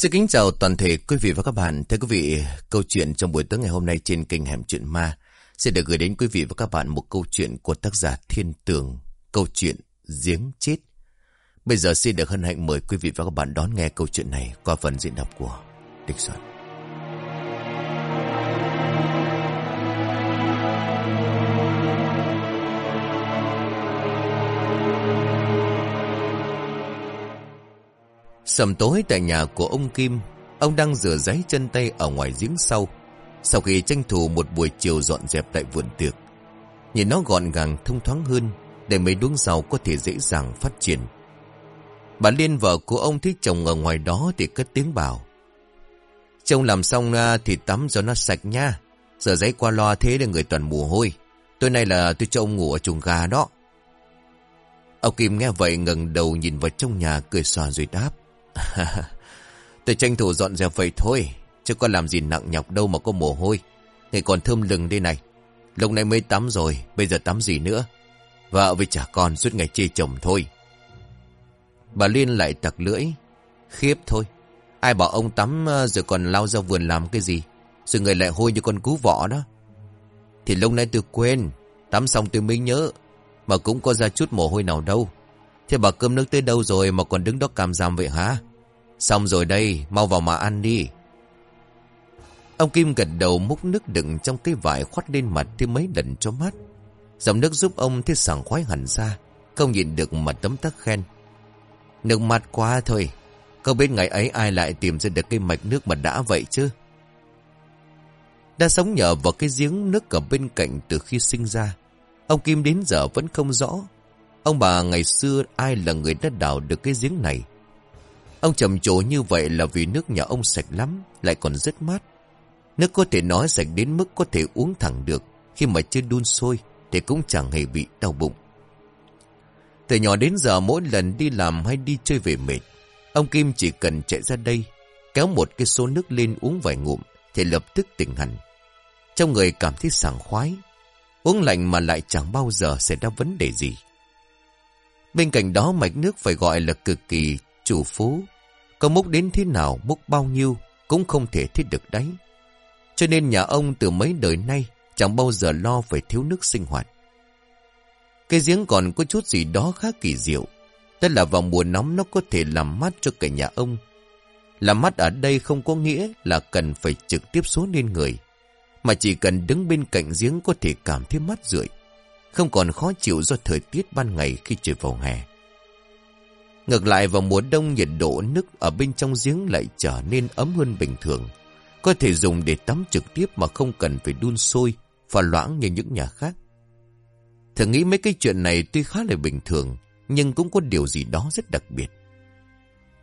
Xin kính chào toàn thể quý vị và các bạn. Thưa quý vị, câu chuyện trong buổi tối ngày hôm nay trên kênh Hẻm Chuyện Ma sẽ được gửi đến quý vị và các bạn một câu chuyện của tác giả Thiên Tường, câu chuyện Giếng Chết. Bây giờ xin được hân hạnh mời quý vị và các bạn đón nghe câu chuyện này qua phần diễn đọc của Địch Soạn. Sầm tối tại nhà của ông Kim, ông đang rửa giấy chân tay ở ngoài giếng sau. Sau khi tranh thủ một buổi chiều dọn dẹp tại vườn tiệc, nhìn nó gọn gàng thông thoáng hơn để mấy đuống rau có thể dễ dàng phát triển. Bà Liên vợ của ông thích chồng ở ngoài đó thì cất tiếng bảo. Chồng làm xong à, thì tắm cho nó sạch nha. Giờ giấy qua loa thế để người toàn mồ hôi. Tối nay là tôi cho ông ngủ ở chuồng gà đó. Ông Kim nghe vậy ngẩng đầu nhìn vào trong nhà cười xòa rồi đáp. tôi tranh thủ dọn dẹp vậy thôi. Chứ có làm gì nặng nhọc đâu mà có mồ hôi. Ngày còn thơm lừng đây này. Lúc này mới tắm rồi, bây giờ tắm gì nữa. Vợ với trả con suốt ngày chê chồng thôi. Bà Liên lại tặc lưỡi. Khiếp thôi. Ai bảo ông tắm ờ, rồi còn lao ra vườn làm cái gì. Rồi người lại hôi như con cú vỏ đó. Thì lúc nay tôi quên. Tắm xong tôi mới nhớ. Mà cũng có ra chút mồ hôi nào đâu. Thế bà cơm nước tới đâu rồi mà còn đứng đó cam giam vậy hả? Xong rồi đây, mau vào mà ăn đi. Ông Kim gật đầu múc nước đựng trong cái vải khoát lên mặt thêm mấy lần cho mát. Dòng nước giúp ông thế sảng khoái hẳn ra. Không nhìn được mà tấm tắc khen. Nước mặt quá thôi. Không biết ngày ấy ai lại tìm ra được cái mạch nước mà đã vậy chứ. Đã sống nhờ vào cái giếng nước ở bên cạnh từ khi sinh ra. Ông Kim đến giờ vẫn không rõ. Ông bà ngày xưa ai là người đã đào được cái giếng này. Ông trầm trồ như vậy là vì nước nhà ông sạch lắm, lại còn rất mát. Nước có thể nói sạch đến mức có thể uống thẳng được, khi mà chưa đun sôi thì cũng chẳng hề bị đau bụng. Từ nhỏ đến giờ mỗi lần đi làm hay đi chơi về mệt, ông Kim chỉ cần chạy ra đây, kéo một cái số nước lên uống vài ngụm thì lập tức tỉnh hẳn. Trong người cảm thấy sảng khoái, uống lạnh mà lại chẳng bao giờ xảy ra vấn đề gì. Bên cạnh đó mạch nước phải gọi là cực kỳ chủ phú. Có múc đến thế nào, múc bao nhiêu cũng không thể thiết được đấy. Cho nên nhà ông từ mấy đời nay chẳng bao giờ lo phải thiếu nước sinh hoạt. Cái giếng còn có chút gì đó khá kỳ diệu. Tức là vào mùa nóng nó có thể làm mát cho cả nhà ông. Làm mát ở đây không có nghĩa là cần phải trực tiếp xuống lên người. Mà chỉ cần đứng bên cạnh giếng có thể cảm thấy mát rượi. Không còn khó chịu do thời tiết ban ngày khi trời vào hè. Ngược lại vào mùa đông nhiệt độ nước ở bên trong giếng lại trở nên ấm hơn bình thường. Có thể dùng để tắm trực tiếp mà không cần phải đun sôi, pha loãng như những nhà khác. Thử nghĩ mấy cái chuyện này tuy khá là bình thường, nhưng cũng có điều gì đó rất đặc biệt.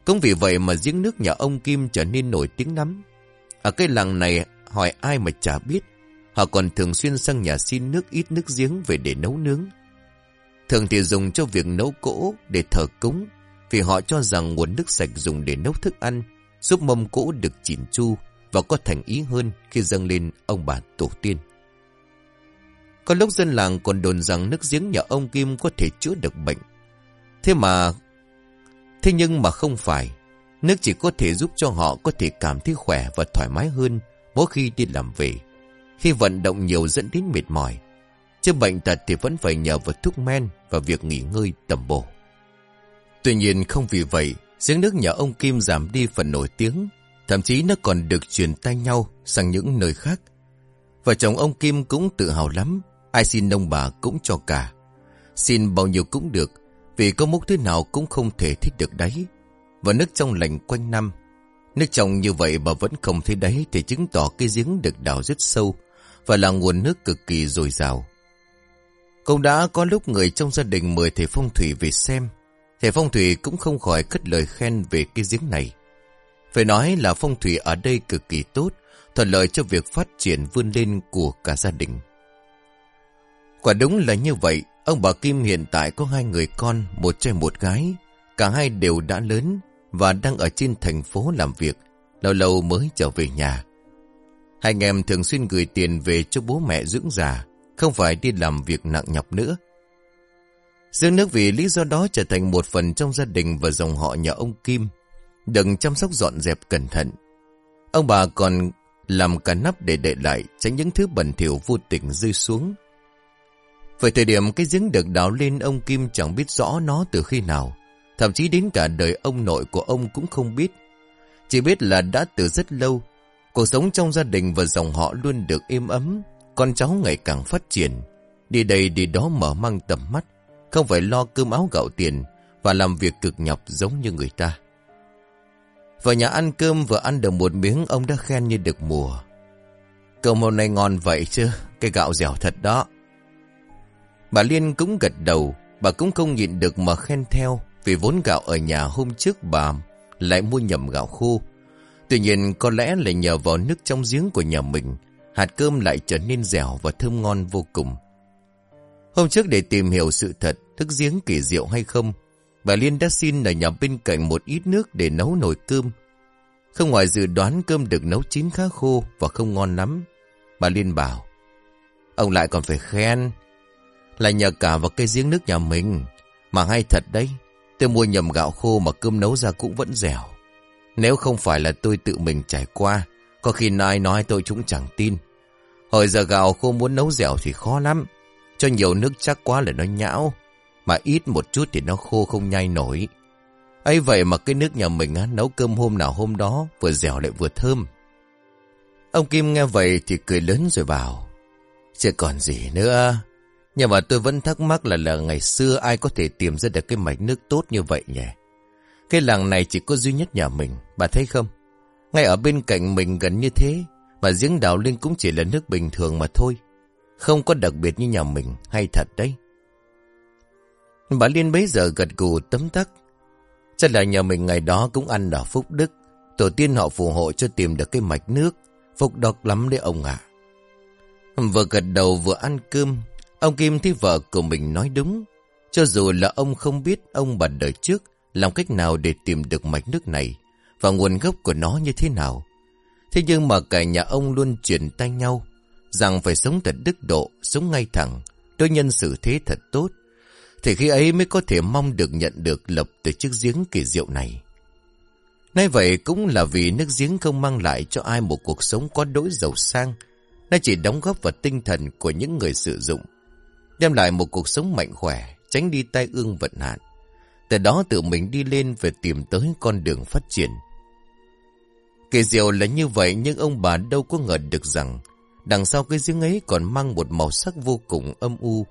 Cũng vì vậy mà giếng nước nhà ông Kim trở nên nổi tiếng lắm. Ở cái làng này hỏi ai mà chả biết, họ còn thường xuyên sang nhà xin nước ít nước giếng về để nấu nướng. Thường thì dùng cho việc nấu cỗ để thờ cúng, vì họ cho rằng nguồn nước sạch dùng để nấu thức ăn, giúp mâm cỗ được chỉn chu và có thành ý hơn khi dâng lên ông bà tổ tiên. Có lúc dân làng còn đồn rằng nước giếng nhà ông Kim có thể chữa được bệnh. Thế mà... Thế nhưng mà không phải. Nước chỉ có thể giúp cho họ có thể cảm thấy khỏe và thoải mái hơn mỗi khi đi làm về. Khi vận động nhiều dẫn đến mệt mỏi. Chứ bệnh tật thì vẫn phải nhờ vào thuốc men và việc nghỉ ngơi tầm bổ. Tuy nhiên không vì vậy, giếng nước nhà ông Kim giảm đi phần nổi tiếng. Thậm chí nó còn được truyền tay nhau sang những nơi khác. Vợ chồng ông Kim cũng tự hào lắm Ai xin ông bà cũng cho cả. Xin bao nhiêu cũng được, vì có múc thế nào cũng không thể thích được đấy Và nước trong lành quanh năm. Nước trong như vậy mà vẫn không thấy đáy thì chứng tỏ cái giếng được đào rất sâu và là nguồn nước cực kỳ dồi dào. Cũng đã có lúc người trong gia đình mời thầy phong thủy về xem. Thầy phong thủy cũng không khỏi cất lời khen về cái giếng này. Phải nói là phong thủy ở đây cực kỳ tốt, thuận lợi cho việc phát triển vươn lên của cả gia đình. Quả đúng là như vậy, ông bà Kim hiện tại có hai người con, một trai một gái. Cả hai đều đã lớn và đang ở trên thành phố làm việc, lâu lâu mới trở về nhà. Hai anh em thường xuyên gửi tiền về cho bố mẹ dưỡng già, không phải đi làm việc nặng nhọc nữa. Dương nước vì lý do đó trở thành một phần trong gia đình và dòng họ nhà ông Kim. Đừng chăm sóc dọn dẹp cẩn thận. Ông bà còn làm cả nắp để để lại tránh những thứ bẩn thỉu vô tình rơi xuống. Về thời điểm cái giếng được đào lên ông Kim chẳng biết rõ nó từ khi nào. Thậm chí đến cả đời ông nội của ông cũng không biết. Chỉ biết là đã từ rất lâu, cuộc sống trong gia đình và dòng họ luôn được êm ấm, con cháu ngày càng phát triển. Đi đây đi đó mở mang tầm mắt, không phải lo cơm áo gạo tiền và làm việc cực nhọc giống như người ta. Vào nhà ăn cơm vừa ăn được một miếng ông đã khen như được mùa. Cơm hôm nay ngon vậy chứ, cái gạo dẻo thật đó. Bà Liên cũng gật đầu, bà cũng không nhịn được mà khen theo vì vốn gạo ở nhà hôm trước bà lại mua nhầm gạo khô. Tuy nhiên có lẽ là nhờ vào nước trong giếng của nhà mình, hạt cơm lại trở nên dẻo và thơm ngon vô cùng. Hôm trước để tìm hiểu sự thật, thức giếng kỳ diệu hay không, bà Liên đã xin ở nhà bên cạnh một ít nước để nấu nồi cơm. Không ngoài dự đoán cơm được nấu chín khá khô và không ngon lắm. Bà Liên bảo, ông lại còn phải khen, là nhờ cả vào cây giếng nước nhà mình. Mà hay thật đấy, tôi mua nhầm gạo khô mà cơm nấu ra cũng vẫn dẻo. Nếu không phải là tôi tự mình trải qua, có khi ai nói tôi cũng chẳng tin. Hồi giờ gạo khô muốn nấu dẻo thì khó lắm. Cho nhiều nước chắc quá là nó nhão. Mà ít một chút thì nó khô không nhai nổi. ấy vậy mà cái nước nhà mình á, nấu cơm hôm nào hôm đó vừa dẻo lại vừa thơm. Ông Kim nghe vậy thì cười lớn rồi bảo. Chưa còn gì nữa. Nhưng mà tôi vẫn thắc mắc là là ngày xưa ai có thể tìm ra được cái mạch nước tốt như vậy nhỉ? Cái làng này chỉ có duy nhất nhà mình, bà thấy không? Ngay ở bên cạnh mình gần như thế, mà giếng đào lên cũng chỉ là nước bình thường mà thôi. Không có đặc biệt như nhà mình, hay thật đấy. Bà Liên bấy giờ gật gù tấm tắc. Chắc là nhà mình ngày đó cũng ăn ở phúc đức. Tổ tiên họ phù hộ cho tìm được cái mạch nước. phục độc lắm đấy ông ạ. Vừa gật đầu vừa ăn cơm, Ông Kim thấy vợ của mình nói đúng. Cho dù là ông không biết ông bà đời trước làm cách nào để tìm được mạch nước này và nguồn gốc của nó như thế nào. Thế nhưng mà cả nhà ông luôn chuyển tay nhau rằng phải sống thật đức độ, sống ngay thẳng, đối nhân xử thế thật tốt. Thì khi ấy mới có thể mong được nhận được lập từ chiếc giếng kỳ diệu này. Nay vậy cũng là vì nước giếng không mang lại cho ai một cuộc sống quá đỗi giàu sang. Nó chỉ đóng góp vào tinh thần của những người sử dụng đem lại một cuộc sống mạnh khỏe, tránh đi tai ương vận hạn. Từ đó tự mình đi lên về tìm tới con đường phát triển. Kỳ diệu là như vậy nhưng ông bà đâu có ngờ được rằng đằng sau cái giếng ấy còn mang một màu sắc vô cùng âm u,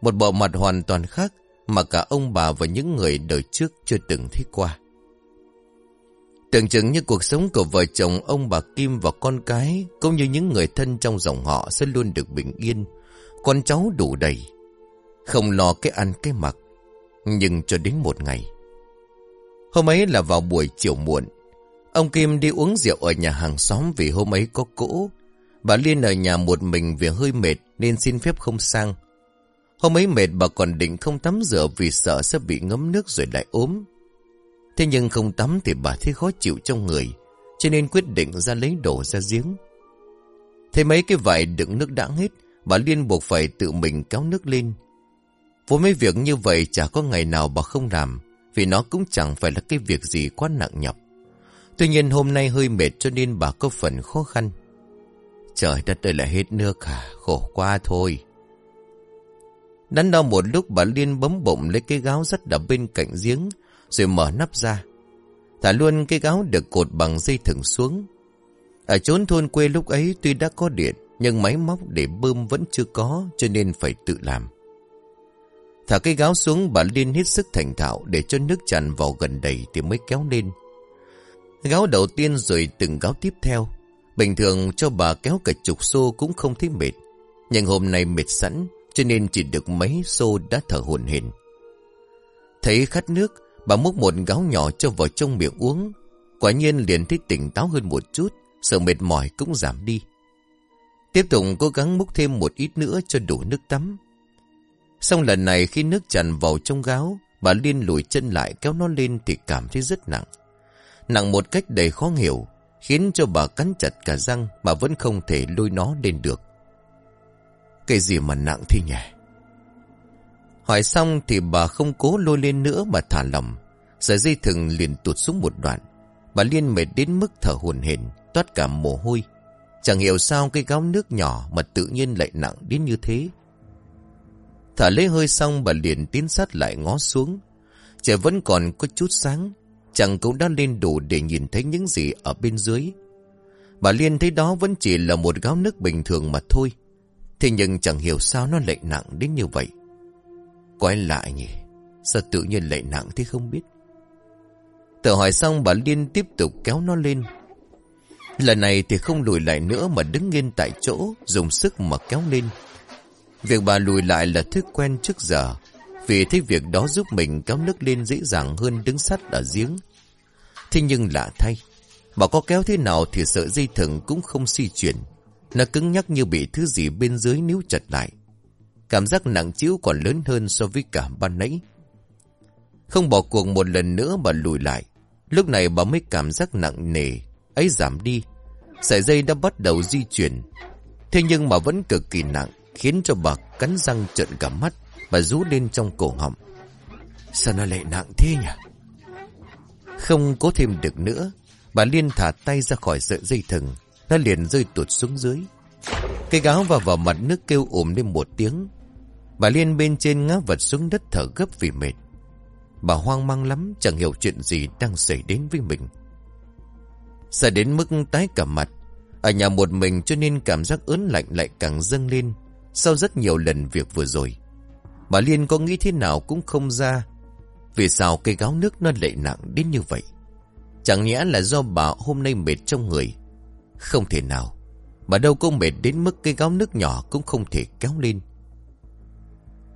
một bộ mặt hoàn toàn khác mà cả ông bà và những người đời trước chưa từng thấy qua. Tưởng chừng như cuộc sống của vợ chồng ông bà Kim và con cái cũng như những người thân trong dòng họ sẽ luôn được bình yên, con cháu đủ đầy. Không lo cái ăn cái mặc. Nhưng cho đến một ngày. Hôm ấy là vào buổi chiều muộn. Ông Kim đi uống rượu ở nhà hàng xóm vì hôm ấy có cỗ. Bà Liên ở nhà một mình vì hơi mệt nên xin phép không sang. Hôm ấy mệt bà còn định không tắm rửa vì sợ sẽ bị ngấm nước rồi lại ốm. Thế nhưng không tắm thì bà thấy khó chịu trong người, cho nên quyết định ra lấy đồ ra giếng. Thế mấy cái vải đựng nước đã hết, bà Liên buộc phải tự mình kéo nước lên. vốn mấy việc như vậy chả có ngày nào bà không làm, vì nó cũng chẳng phải là cái việc gì quá nặng nhọc. Tuy nhiên hôm nay hơi mệt cho nên bà có phần khó khăn. Trời đất ơi là hết nước à, khổ quá thôi. Đắn đo một lúc bà Liên bấm bụng lấy cái gáo rất đập bên cạnh giếng, rồi mở nắp ra. Thả luôn cái gáo được cột bằng dây thừng xuống. Ở chốn thôn quê lúc ấy tuy đã có điện, nhưng máy móc để bơm vẫn chưa có cho nên phải tự làm. Thả cái gáo xuống bà Liên hết sức thành thạo để cho nước tràn vào gần đầy thì mới kéo lên. Gáo đầu tiên rồi từng gáo tiếp theo. Bình thường cho bà kéo cả chục xô cũng không thấy mệt. Nhưng hôm nay mệt sẵn cho nên chỉ được mấy xô đã thở hồn hển. Thấy khát nước, bà múc một gáo nhỏ cho vào trong miệng uống. Quả nhiên liền thấy tỉnh táo hơn một chút, sợ mệt mỏi cũng giảm đi. Tiếp tục cố gắng múc thêm một ít nữa cho đủ nước tắm. Xong lần này khi nước tràn vào trong gáo, bà Liên lùi chân lại kéo nó lên thì cảm thấy rất nặng. Nặng một cách đầy khó hiểu, khiến cho bà cắn chặt cả răng mà vẫn không thể lôi nó lên được. Cái gì mà nặng thế nhỉ? Hỏi xong thì bà không cố lôi lên nữa mà thả lòng. Sợi dây thừng liền tụt xuống một đoạn. Bà Liên mệt đến mức thở hồn hển, toát cả mồ hôi. Chẳng hiểu sao cái gáo nước nhỏ mà tự nhiên lại nặng đến như thế. Thở lấy hơi xong bà liền tiến sát lại ngó xuống. Trời vẫn còn có chút sáng. Chẳng cũng đã lên đủ để nhìn thấy những gì ở bên dưới. Bà Liên thấy đó vẫn chỉ là một gáo nước bình thường mà thôi. Thế nhưng chẳng hiểu sao nó lại nặng đến như vậy. Quay lại nhỉ? Sao tự nhiên lại nặng thế không biết? Tự hỏi xong bà Liên tiếp tục kéo nó lên. Lần này thì không lùi lại nữa mà đứng nghiêng tại chỗ, dùng sức mà kéo lên. Việc bà lùi lại là thói quen trước giờ, vì thấy việc đó giúp mình kéo nước lên dễ dàng hơn đứng sắt ở giếng. Thế nhưng lạ thay, bà có kéo thế nào thì sợi dây thừng cũng không di chuyển. Nó cứng nhắc như bị thứ gì bên dưới níu chặt lại. Cảm giác nặng chiếu còn lớn hơn so với cả ban nãy. Không bỏ cuộc một lần nữa bà lùi lại. Lúc này bà mới cảm giác nặng nề, ấy giảm đi. Sợi dây đã bắt đầu di chuyển. Thế nhưng mà vẫn cực kỳ nặng, khiến cho bà cắn răng trợn cả mắt và rú lên trong cổ họng. Sao nó lại nặng thế nhỉ? Không cố thêm được nữa, bà Liên thả tay ra khỏi sợi dây thừng, nó liền rơi tuột xuống dưới. Cây gáo vào vào mặt nước kêu ồm lên một tiếng. Bà Liên bên trên ngã vật xuống đất thở gấp vì mệt. Bà hoang mang lắm chẳng hiểu chuyện gì đang xảy đến với mình. Sợ đến mức tái cả mặt. Ở nhà một mình cho nên cảm giác ớn lạnh lại càng dâng lên. Sau rất nhiều lần việc vừa rồi. Bà Liên có nghĩ thế nào cũng không ra. Vì sao cây gáo nước nó lại nặng đến như vậy? Chẳng nhẽ là do bà hôm nay mệt trong người. Không thể nào. Bà đâu có mệt đến mức cây gáo nước nhỏ cũng không thể kéo lên.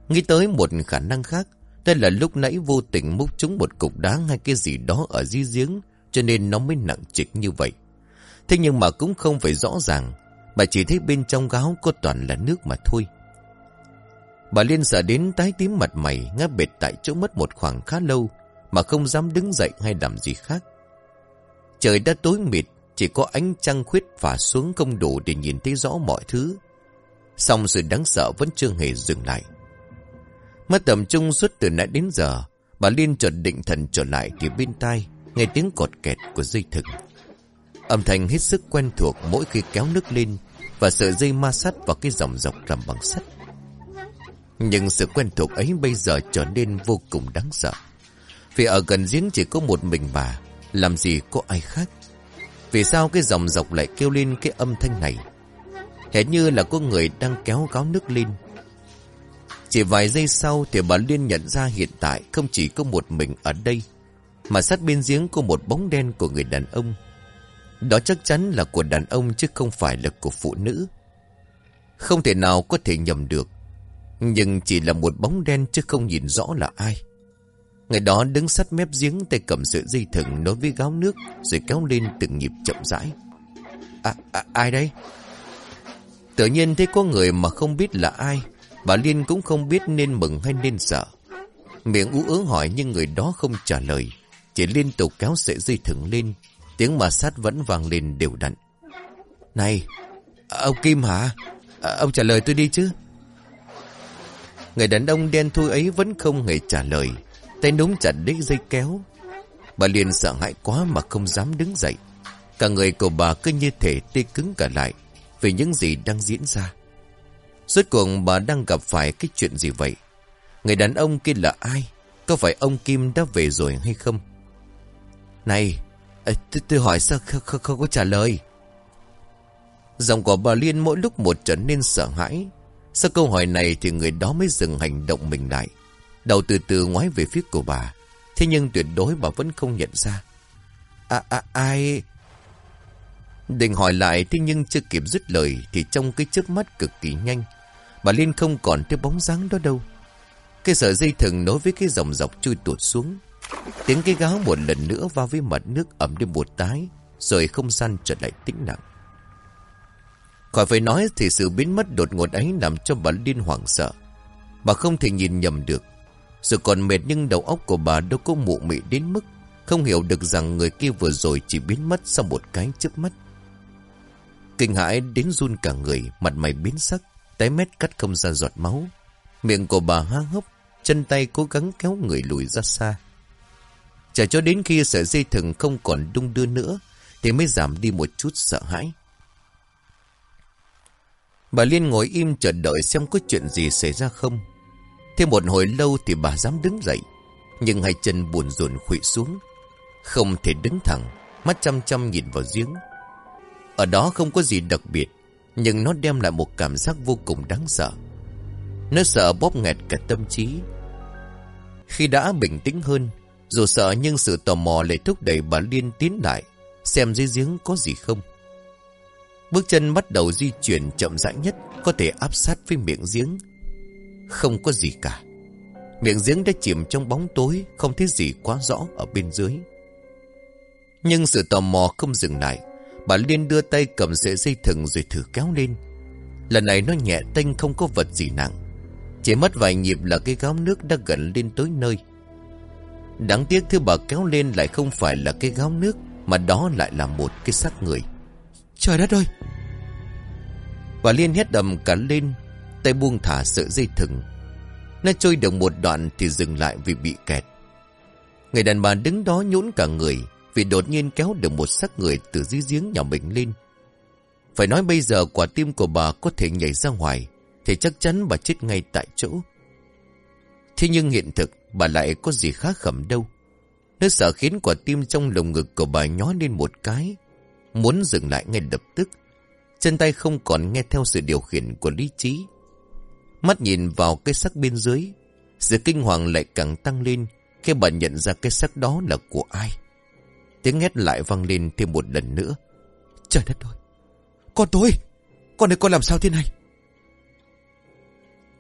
Nghĩ tới một khả năng khác. Đây là lúc nãy vô tình múc trúng một cục đá hay cái gì đó ở dưới giếng, cho nên nó mới nặng trịch như vậy. Thế nhưng mà cũng không phải rõ ràng, bà chỉ thấy bên trong gáo có toàn là nước mà thôi. Bà Liên sợ đến tái tím mặt mày, ngáp bệt tại chỗ mất một khoảng khá lâu, mà không dám đứng dậy hay làm gì khác. Trời đã tối mịt, chỉ có ánh trăng khuyết phả xuống không đủ để nhìn thấy rõ mọi thứ. Xong sự đáng sợ vẫn chưa hề dừng lại. Mất tầm trung suốt từ nãy đến giờ, bà Liên chợt định thần trở lại thì bên tai, nghe tiếng cột kẹt của dây thừng. Âm thanh hết sức quen thuộc mỗi khi kéo nước lên và sợi dây ma sắt vào cái dòng dọc làm bằng sắt. Nhưng sự quen thuộc ấy bây giờ trở nên vô cùng đáng sợ. Vì ở gần giếng chỉ có một mình bà, làm gì có ai khác. Vì sao cái dòng dọc lại kêu lên cái âm thanh này? Hệt như là có người đang kéo gáo nước lên chỉ vài giây sau thì bà Liên nhận ra hiện tại không chỉ có một mình ở đây, mà sát bên giếng có một bóng đen của người đàn ông. Đó chắc chắn là của đàn ông chứ không phải là của phụ nữ. Không thể nào có thể nhầm được, nhưng chỉ là một bóng đen chứ không nhìn rõ là ai. Người đó đứng sát mép giếng tay cầm sợi dây thừng nối với gáo nước rồi kéo lên từng nhịp chậm rãi. À, à, ai đây? Tự nhiên thấy có người mà không biết là ai Bà Liên cũng không biết nên mừng hay nên sợ. Miệng ú ớ hỏi nhưng người đó không trả lời. Chỉ liên tục kéo sợi dây thừng lên. Tiếng mà sát vẫn vang lên đều đặn. Này, à, ông Kim hả? À, ông trả lời tôi đi chứ. Người đàn ông đen thui ấy vẫn không hề trả lời. Tay núm chặt đích dây kéo. Bà liền sợ hãi quá mà không dám đứng dậy. Cả người của bà cứ như thể tê cứng cả lại vì những gì đang diễn ra. Rốt cuộc bà đang gặp phải cái chuyện gì vậy? Người đàn ông kia là ai? Có phải ông Kim đã về rồi hay không? Này, tôi hỏi sao không, không, không có trả lời? Giọng của bà Liên mỗi lúc một trở nên sợ hãi. Sau câu hỏi này thì người đó mới dừng hành động mình lại. Đầu từ từ ngoái về phía của bà. Thế nhưng tuyệt đối bà vẫn không nhận ra. À, à, ai... Định hỏi lại thế nhưng chưa kịp dứt lời thì trong cái trước mắt cực kỳ nhanh Bà Liên không còn thấy bóng dáng đó đâu Cái sợi dây thừng nối với cái dòng dọc chui tuột xuống Tiếng cái gáo một lần nữa vào với mặt nước ẩm đi một tái Rồi không gian trở lại tĩnh lặng Khỏi phải nói thì sự biến mất đột ngột ấy làm cho bà Liên hoảng sợ. Bà không thể nhìn nhầm được. Dù còn mệt nhưng đầu óc của bà đâu có mụ mị đến mức Không hiểu được rằng người kia vừa rồi chỉ biến mất sau một cái chớp mắt. Kinh hãi đến run cả người, Mặt mày biến sắc Tái mét cắt không ra giọt máu. Miệng của bà há hốc, Chân tay cố gắng kéo người lùi ra xa. Chờ cho đến khi sợi dây thừng không còn đung đưa nữa, Thì mới giảm đi một chút sợ hãi. Bà Liên ngồi im chờ đợi xem có chuyện gì xảy ra không. Thêm một hồi lâu thì bà dám đứng dậy, Nhưng hai chân buồn rùn khụy xuống. Không thể đứng thẳng, Mắt chăm chăm nhìn vào giếng. Ở đó không có gì đặc biệt, Nhưng nó đem lại một cảm giác vô cùng đáng sợ. Nó sợ bóp nghẹt cả tâm trí. Khi đã bình tĩnh hơn, Dù sợ nhưng sự tò mò lại thúc đẩy bà Liên tiến lại, Xem dưới giếng có gì không. Bước chân bắt đầu di chuyển chậm rãi nhất Có thể áp sát với miệng giếng. Không có gì cả. Miệng giếng đã chìm trong bóng tối, Không thấy gì quá rõ ở bên dưới. Nhưng sự tò mò không dừng lại. Bà Liên đưa tay cầm sợi dây thừng rồi thử kéo lên. Lần này nó nhẹ tênh không có vật gì nặng. Chỉ mất vài nhịp là cái gáo nước đã gần lên tới nơi. Đáng tiếc thứ bà kéo lên lại không phải là cái gáo nước, Mà đó lại là một cái xác người. Trời đất ơi! Bà Liên hét đầm cả lên, Tay buông thả sợi dây thừng. Nó trôi được một đoạn thì dừng lại vì bị kẹt. Người đàn bà đứng đó nhũn cả người Vì đột nhiên kéo được một xác người từ dưới giếng nhà mình lên. Phải nói bây giờ quả tim của bà có thể nhảy ra ngoài Thì chắc chắn bà chết ngay tại chỗ. Thế nhưng hiện thực, bà lại có gì khác khẩm đâu. Nó sợ khiến quả tim trong lồng ngực của bà nhói lên một cái. Muốn dừng lại ngay lập tức. Chân tay không còn nghe theo sự điều khiển của lý trí. Mắt nhìn vào cái sắc bên dưới, Sự kinh hoàng lại càng tăng lên Khi bà nhận ra cái sắc đó là của ai. Tiếng hét lại vang lên thêm một lần nữa. Trời đất ơi! Con tôi! Con này con làm sao thế này?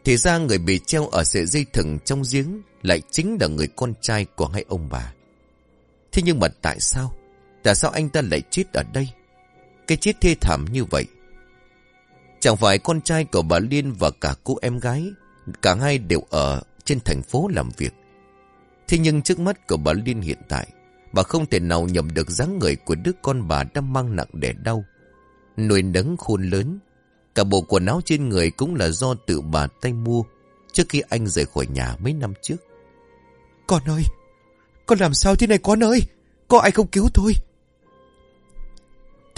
Thì ra người bị treo ở sợi dây thừng trong giếng Lại chính là người con trai của hai ông bà. Thế nhưng mà tại sao? Tại sao anh ta lại chết ở đây? Cái chết thê thảm như vậy. Chẳng phải con trai của bà Liên và cả cô em gái, Cả hai đều ở trên thành phố làm việc. Thế nhưng trước mắt của bà Liên hiện tại, Bà không thể nào nhầm được dáng người của đứa con bà đang mang nặng đẻ đau. Nuôi nấng khôn lớn, Cả bộ quần áo trên người cũng là do tự bà tay mua Trước khi anh rời khỏi nhà mấy năm trước. Con ơi, Con làm sao thế này con ơi? Có ai không cứu tôi?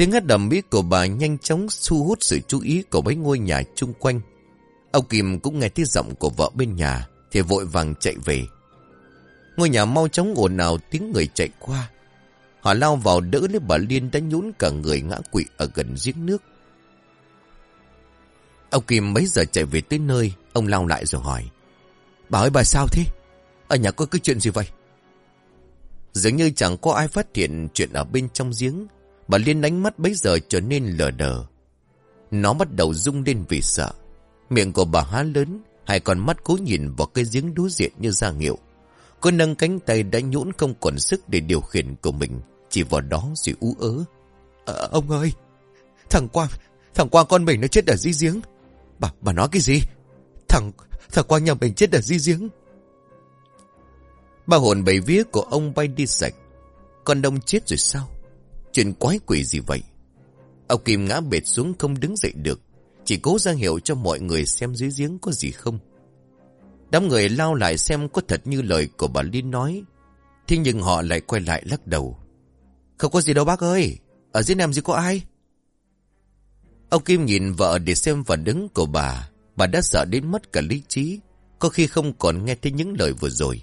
Tiếng hát đầm mỹ của bà nhanh chóng thu hút sự chú ý của mấy ngôi nhà chung quanh. Ông Kim cũng nghe tiếng giọng của vợ bên nhà, thì vội vàng chạy về. Ngôi nhà mau chóng ồn ào tiếng người chạy qua. Họ lao vào đỡ lấy bà Liên đã nhún cả người ngã quỵ ở gần giếng nước. Ông Kim mấy giờ chạy về tới nơi, ông lao lại rồi hỏi. Bà ơi bà sao thế? Ở nhà có cái chuyện gì vậy? Dường như chẳng có ai phát hiện chuyện ở bên trong giếng Bà Liên ánh mắt bấy giờ trở nên lờ đờ. Nó bắt đầu rung lên vì sợ. Miệng của bà há lớn, hai con mắt cố nhìn vào cái giếng đối diện như ra hiệu. Cô nâng cánh tay đã nhũn không còn sức để điều khiển của mình, chỉ vào đó rồi ú ớ. À, ông ơi, thằng Quang, thằng Quang con mình nó chết ở dưới giếng. Bà, bà nói cái gì? Thằng, thằng Quang nhà mình chết ở dưới giếng. Ba hồn bảy vía của ông bay đi sạch. Con đông chết rồi sao? Chuyện quái quỷ gì vậy? Ông Kim ngã bệt xuống không đứng dậy được. Chỉ cố ra hiệu cho mọi người xem dưới giếng có gì không. Đám người lao lại xem có thật như lời của bà Linh nói. Thế nhưng họ lại quay lại lắc đầu. Không có gì đâu bác ơi. Ở dưới nằm gì có ai? Ông Kim nhìn vợ để xem phản ứng của bà. Bà đã sợ đến mất cả lý trí. Có khi không còn nghe thấy những lời vừa rồi.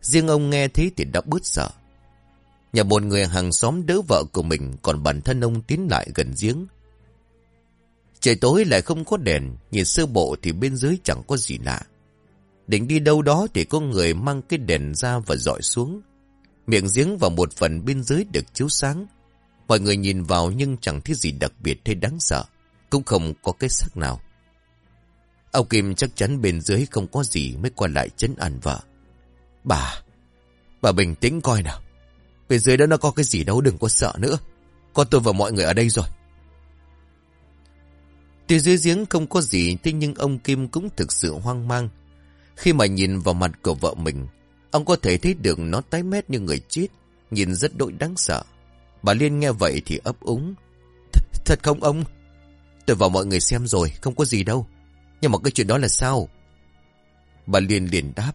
Riêng ông nghe thấy thì đã bớt sợ. Nhà một người hàng xóm đỡ vợ của mình, Còn bản thân ông tiến lại gần giếng. Trời tối lại không có đèn, Nhìn sơ bộ thì bên dưới chẳng có gì lạ. Định đi đâu đó thì có người mang cái đèn ra và dọi xuống. Miệng giếng và một phần bên dưới được chiếu sáng. Mọi người nhìn vào nhưng chẳng thấy gì đặc biệt hay đáng sợ, Cũng không có cái xác nào. Ông Kim chắc chắn bên dưới không có gì mới qua lại chấn an vợ. Bà Bà bình tĩnh coi nào. Bên dưới đó nó có cái gì đâu đừng có sợ nữa. Có tôi và mọi người ở đây rồi. Từ dưới giếng không có gì thế nhưng ông Kim cũng thực sự hoang mang. Khi mà nhìn vào mặt của vợ mình, ông có thể thấy được nó tái mét như người chết, nhìn rất đội đáng sợ. Bà Liên nghe vậy thì ấp úng. Thật không ông? Tôi vào mọi người xem rồi, không có gì đâu. Nhưng mà cái chuyện đó là sao? Bà Liên liền đáp.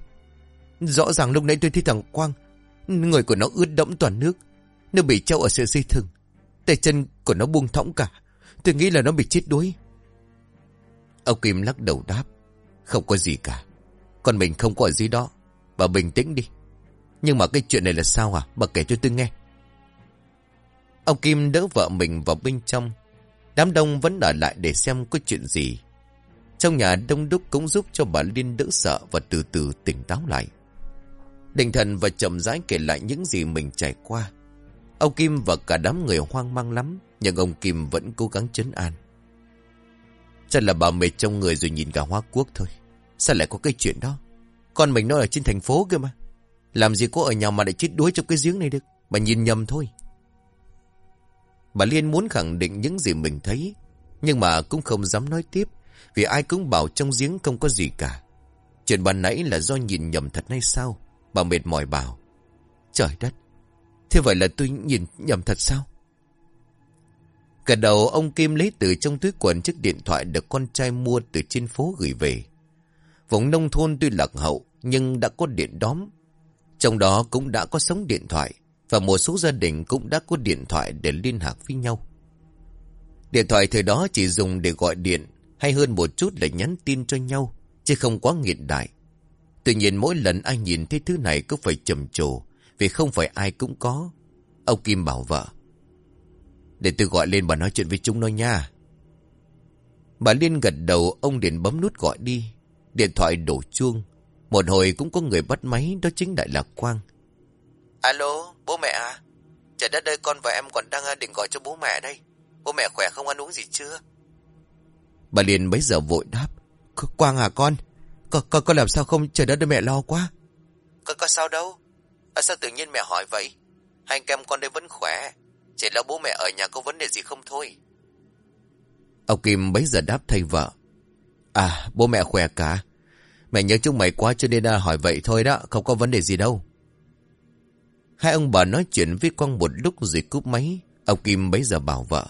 Rõ ràng lúc nãy tôi thấy thằng Quang Người của nó ướt đẫm toàn nước. Nó bị trâu ở sợi dây thừng. Tay chân của nó buông thõng cả. Tôi nghĩ là nó bị chết đuối. Ông Kim lắc đầu đáp. Không có gì cả. còn mình không có gì đó. Bà bình tĩnh đi. Nhưng mà cái chuyện này là sao à? Bà kể cho tôi nghe. Ông Kim đỡ vợ mình vào bên trong. Đám đông vẫn ở lại để xem có chuyện gì. Trong nhà đông đúc cũng giúp cho bà Liên đỡ sợ và từ từ tỉnh táo lại. Định thần và chậm rãi kể lại những gì mình trải qua. Ông Kim và cả đám người hoang mang lắm, nhưng ông Kim vẫn cố gắng chấn an. Chắc là bà mệt trong người rồi nhìn cả hoa quốc thôi. Sao lại có cái chuyện đó? Con mình nó ở trên thành phố cơ mà. Làm gì có ở nhà mà lại chết đuối trong cái giếng này được. Bà nhìn nhầm thôi. Bà Liên muốn khẳng định những gì mình thấy. Nhưng mà cũng không dám nói tiếp. Vì ai cũng bảo trong giếng không có gì cả. Chuyện bà nãy là do nhìn nhầm thật hay sao? Bà mệt mỏi bảo. Trời đất! Thế vậy là tôi nhìn nhầm thật sao? Cả đầu ông Kim lấy từ trong túi quần chiếc điện thoại được con trai mua từ trên phố gửi về. Vùng nông thôn tuy lạc hậu nhưng đã có điện đóm. Trong đó cũng đã có sóng điện thoại và một số gia đình cũng đã có điện thoại để liên lạc với nhau. Điện thoại thời đó chỉ dùng để gọi điện hay hơn một chút là nhắn tin cho nhau, chứ không quá hiện đại. Tuy nhiên mỗi lần ai nhìn thấy thứ này cũng phải trầm trồ, vì không phải ai cũng có. Ông Kim bảo vợ. Để tôi gọi lên bà nói chuyện với chúng nó nha. Bà Liên gật đầu, ông điện bấm nút gọi đi. Điện thoại đổ chuông. Một hồi cũng có người bắt máy, đó chính Đại Lạc Quang. Alo, bố mẹ à? Trời đất ơi, con và em còn đang định gọi cho bố mẹ đây. Bố mẹ khỏe không ăn uống gì chưa? Bà Liên bấy giờ vội đáp. Quang à con? Con, con, con làm sao không? Trời đất ơi mẹ lo quá. Con có sao đâu? À, sao tự nhiên mẹ hỏi vậy? Hai anh em con đây vẫn khỏe. Chỉ là bố mẹ ở nhà có vấn đề gì không thôi. Ông Kim bấy giờ đáp thay vợ. À, bố mẹ khỏe cả. Mẹ nhớ chúng mày quá cho nên hỏi vậy thôi đó, không có vấn đề gì đâu. Hai ông bà nói chuyện với con một lúc rồi cúp máy. Ông Kim bấy giờ bảo vợ.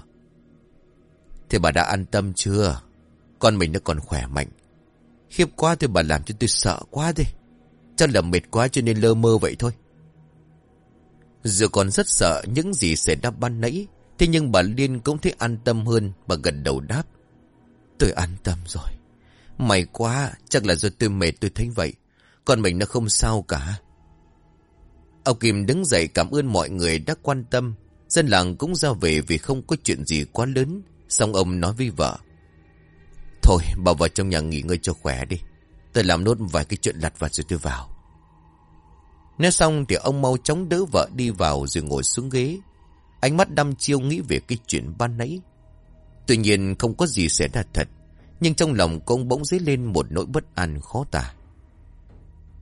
Thì bà đã an tâm chưa? Con mình nó còn khỏe mạnh. Khiếp quá thì bà làm cho tôi sợ quá đi. Chắc là mệt quá cho nên lơ mơ vậy thôi. Dù còn rất sợ những gì xảy ra ban nãy. Thế nhưng bà Liên cũng thấy an tâm hơn. và gần đầu đáp. Tôi an tâm rồi. May quá, chắc là do tôi mệt tôi thấy vậy. Còn mình nó không sao cả. Ông Kim đứng dậy cảm ơn mọi người đã quan tâm. Dân làng cũng ra về vì không có chuyện gì quá lớn. Xong ông nói với vợ. Thôi, bà vào trong nhà nghỉ ngơi cho khỏe đi. Tôi làm nốt vài cái chuyện lặt vặt rồi tôi vào. Nói xong thì ông mau chóng đỡ vợ đi vào rồi ngồi xuống ghế. Ánh mắt đăm chiêu nghĩ về cái chuyện ban nãy. Tuy nhiên không có gì xảy ra thật. Nhưng trong lòng của ông bỗng dấy lên một nỗi bất an khó tả.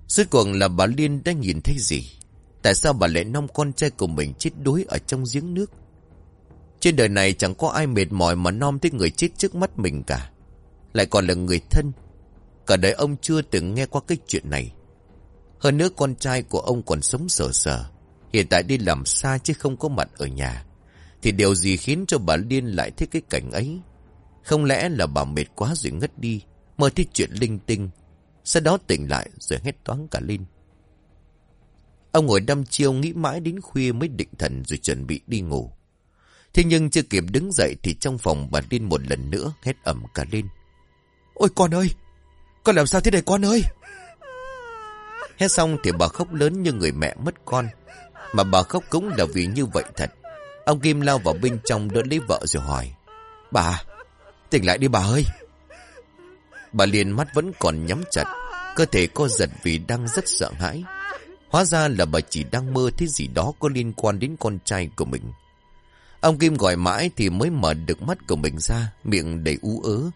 Suốt cuộc là bà Liên đã nhìn thấy gì? Tại sao bà lại năm con trai của mình chết đuối ở trong giếng nước? Trên đời này chẳng có ai mệt mỏi mà nom thấy người chết trước mắt mình cả. Lại còn là người thân. Cả đời ông chưa từng nghe qua cái chuyện này. Hơn nữa con trai của ông còn sống sờ sờ. Hiện tại đi làm xa chứ không có mặt ở nhà. Thì điều gì khiến cho bà Liên lại thích cái cảnh ấy? Không lẽ là bà mệt quá rồi ngất đi, mơ thấy chuyện linh tinh. Sau đó tỉnh lại rồi hét toán cả lên. Ông ngồi đăm chiêu nghĩ mãi đến khuya mới định thần rồi chuẩn bị đi ngủ. Thế nhưng chưa kịp đứng dậy thì trong phòng bà Liên một lần nữa hét ẩm cả lên. Ôi con ơi! Con làm sao thế này con ơi! Hét xong thì bà khóc lớn như người mẹ mất con. Mà bà khóc cũng là vì như vậy thật. Ông Kim lao vào bên trong đỡ lấy vợ rồi hỏi. Bà, tỉnh lại đi bà ơi! Bà liền mắt vẫn còn nhắm chặt. Cơ thể co giật vì đang rất sợ hãi. Hóa ra là bà chỉ đang mơ thế gì đó có liên quan đến con trai của mình. Ông Kim gọi mãi thì mới mở được mắt của mình ra, miệng đầy ú ớ.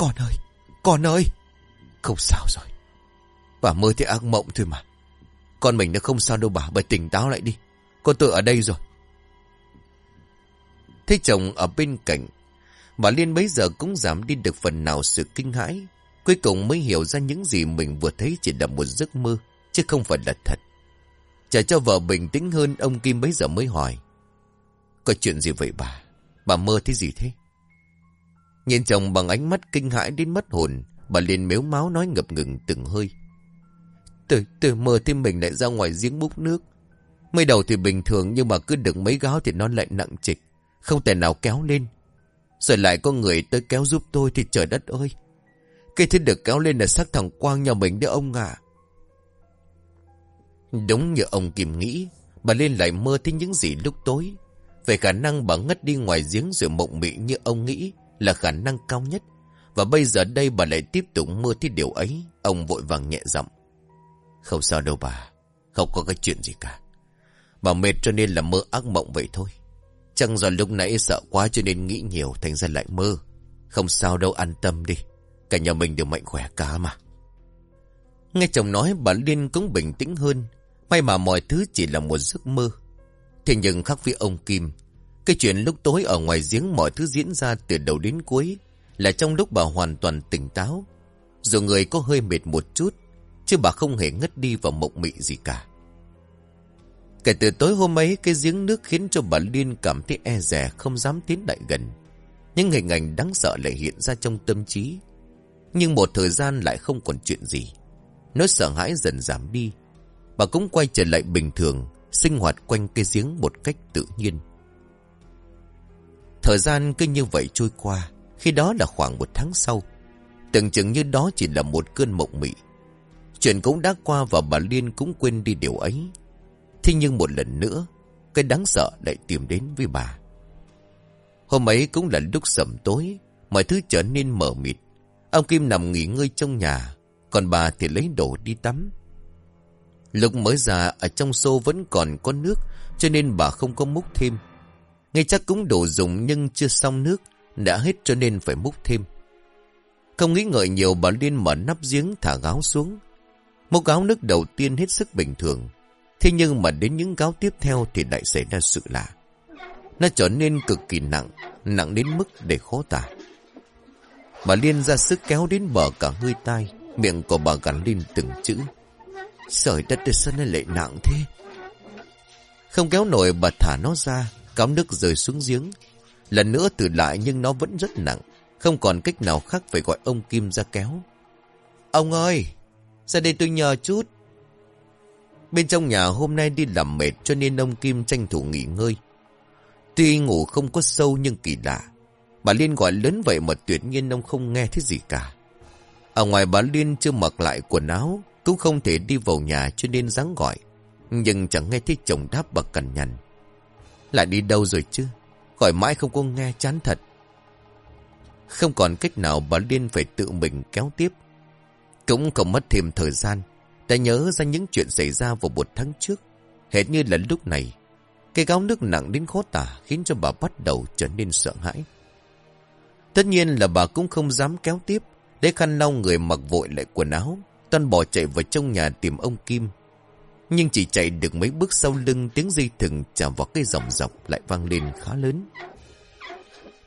Con ơi, con ơi! Không sao rồi. Bà mơ thấy ác mộng thôi mà. Con mình nó không sao đâu bà, bà tỉnh táo lại đi. Con tôi ở đây rồi. Thấy chồng ở bên cạnh, bà Liên bấy giờ cũng giảm đi được phần nào sự kinh hãi. Cuối cùng mới hiểu ra những gì mình vừa thấy chỉ là một giấc mơ, chứ không phải là thật. Trả cho vợ bình tĩnh hơn, ông Kim bấy giờ mới hỏi. Có chuyện gì vậy bà? Bà mơ thấy gì thế? Nhìn chồng bằng ánh mắt kinh hãi đến mất hồn, bà liền mếu máu nói ngập ngừng từng hơi. Tôi, tôi mơ thêm mình lại ra ngoài giếng búc nước. Mới đầu thì bình thường nhưng mà cứ đựng mấy gáo thì nó lại nặng trịch. Không thể nào kéo lên. Rồi lại có người tới kéo giúp tôi thì trời đất ơi. Cái thứ được kéo lên là xác thằng Quang nhà mình đấy ông ạ. Đúng như ông Kim nghĩ, bà lên lại mơ thấy những gì lúc tối. Về khả năng bà ngất đi ngoài giếng rồi mộng mị như ông nghĩ là khả năng cao nhất. Và bây giờ đây bà lại tiếp tục mơ thấy điều ấy. Ông vội vàng nhẹ giọng. Không sao đâu bà. Không có cái chuyện gì cả. Bà mệt cho nên là mơ ác mộng vậy thôi. Chẳng do lúc nãy sợ quá cho nên nghĩ nhiều thành ra lại mơ. Không sao đâu, an tâm đi. Cả nhà mình đều mạnh khỏe cả mà. Nghe chồng nói bà Liên cũng bình tĩnh hơn. May mà mọi thứ chỉ là một giấc mơ. Thế nhưng khác với ông Kim. Cái chuyện lúc tối ở ngoài giếng mọi thứ diễn ra từ đầu đến cuối. Là trong lúc bà hoàn toàn tỉnh táo. Dù người có hơi mệt một chút. Chứ bà không hề ngất đi vào mộng mị gì cả. Kể từ tối hôm ấy, cái giếng nước khiến cho bà Liên cảm thấy e rè không dám tiến lại gần. Những hình ảnh đáng sợ lại hiện ra trong tâm trí. Nhưng một thời gian lại không còn chuyện gì. Nỗi sợ hãi dần giảm đi. Bà cũng quay trở lại bình thường, sinh hoạt quanh cái giếng một cách tự nhiên. Thời gian cứ như vậy trôi qua, khi đó là khoảng một tháng sau. Tưởng chừng như đó chỉ là một cơn mộng mị. Chuyện cũng đã qua và bà Liên cũng quên đi điều ấy. Thế nhưng một lần nữa, cái đáng sợ lại tìm đến với bà. Hôm ấy cũng là lúc sầm tối, mọi thứ trở nên mờ mịt. Ông Kim nằm nghỉ ngơi trong nhà, còn bà thì lấy đồ đi tắm. Lúc mới ra ở trong xô vẫn còn có nước, cho nên bà không có múc thêm. Ngay chắc cũng đủ dùng nhưng chưa xong nước, đã hết cho nên phải múc thêm. Không nghĩ ngợi nhiều bà Liên mở nắp giếng thả gáo xuống. Một gáo nước đầu tiên hết sức bình thường. Thế nhưng mà đến những gáo tiếp theo thì lại xảy ra sự lạ. Nó trở nên cực kỳ nặng, nặng đến mức để khó tả. Bà Liên ra sức kéo đến bờ cả hơi tai, miệng của bà gắn lên từng chữ. Sợi đất đất sân lại nặng thế? Không kéo nổi bà thả nó ra, cáo nước rơi xuống giếng. Lần nữa từ lại nhưng nó vẫn rất nặng, không còn cách nào khác phải gọi ông Kim ra kéo. Ông ơi, ra đây tôi nhờ chút. Bên trong nhà hôm nay đi làm mệt cho nên ông Kim tranh thủ nghỉ ngơi. Tuy ngủ không có sâu nhưng kỳ lạ. Bà Liên gọi lớn vậy mà tuyệt nhiên ông không nghe thấy gì cả. Ở ngoài bà Liên chưa mặc lại quần áo, cũng không thể đi vào nhà cho nên ráng gọi. Nhưng chẳng nghe thấy chồng đáp bà cằn nhằn. Lại đi đâu rồi chứ? Gọi mãi không có nghe chán thật. Không còn cách nào bà Liên phải tự mình kéo tiếp. Cũng không mất thêm thời gian. Đã nhớ ra những chuyện xảy ra vào một tháng trước. Hệt như là lúc này. Cái gáo nước nặng đến khó tả khiến cho bà bắt đầu trở nên sợ hãi. Tất nhiên là bà cũng không dám kéo tiếp. Để khăn lau người mặc vội lại quần áo. Toàn bỏ chạy vào trong nhà tìm ông Kim. Nhưng chỉ chạy được mấy bước sau lưng tiếng dây thừng chạm vào cái dòng dọc lại vang lên khá lớn.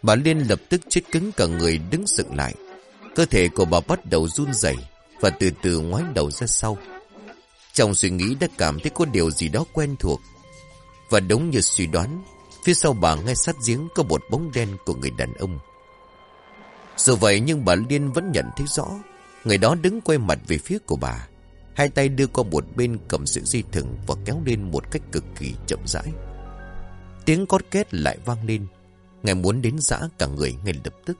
Bà Liên lập tức chết cứng cả người đứng dựng lại. Cơ thể của bà bắt đầu run rẩy và từ từ ngoái đầu ra sau. Trong suy nghĩ đã cảm thấy có điều gì đó quen thuộc. Và đúng như suy đoán, phía sau bà ngay sát giếng có một bóng đen của người đàn ông. Dù vậy nhưng bà Liên vẫn nhận thấy rõ, người đó đứng quay mặt về phía của bà. Hai tay đưa qua một bên cầm sự di thừng và kéo lên một cách cực kỳ chậm rãi. Tiếng cót két lại vang lên. Ngài muốn đến giã cả người ngay lập tức.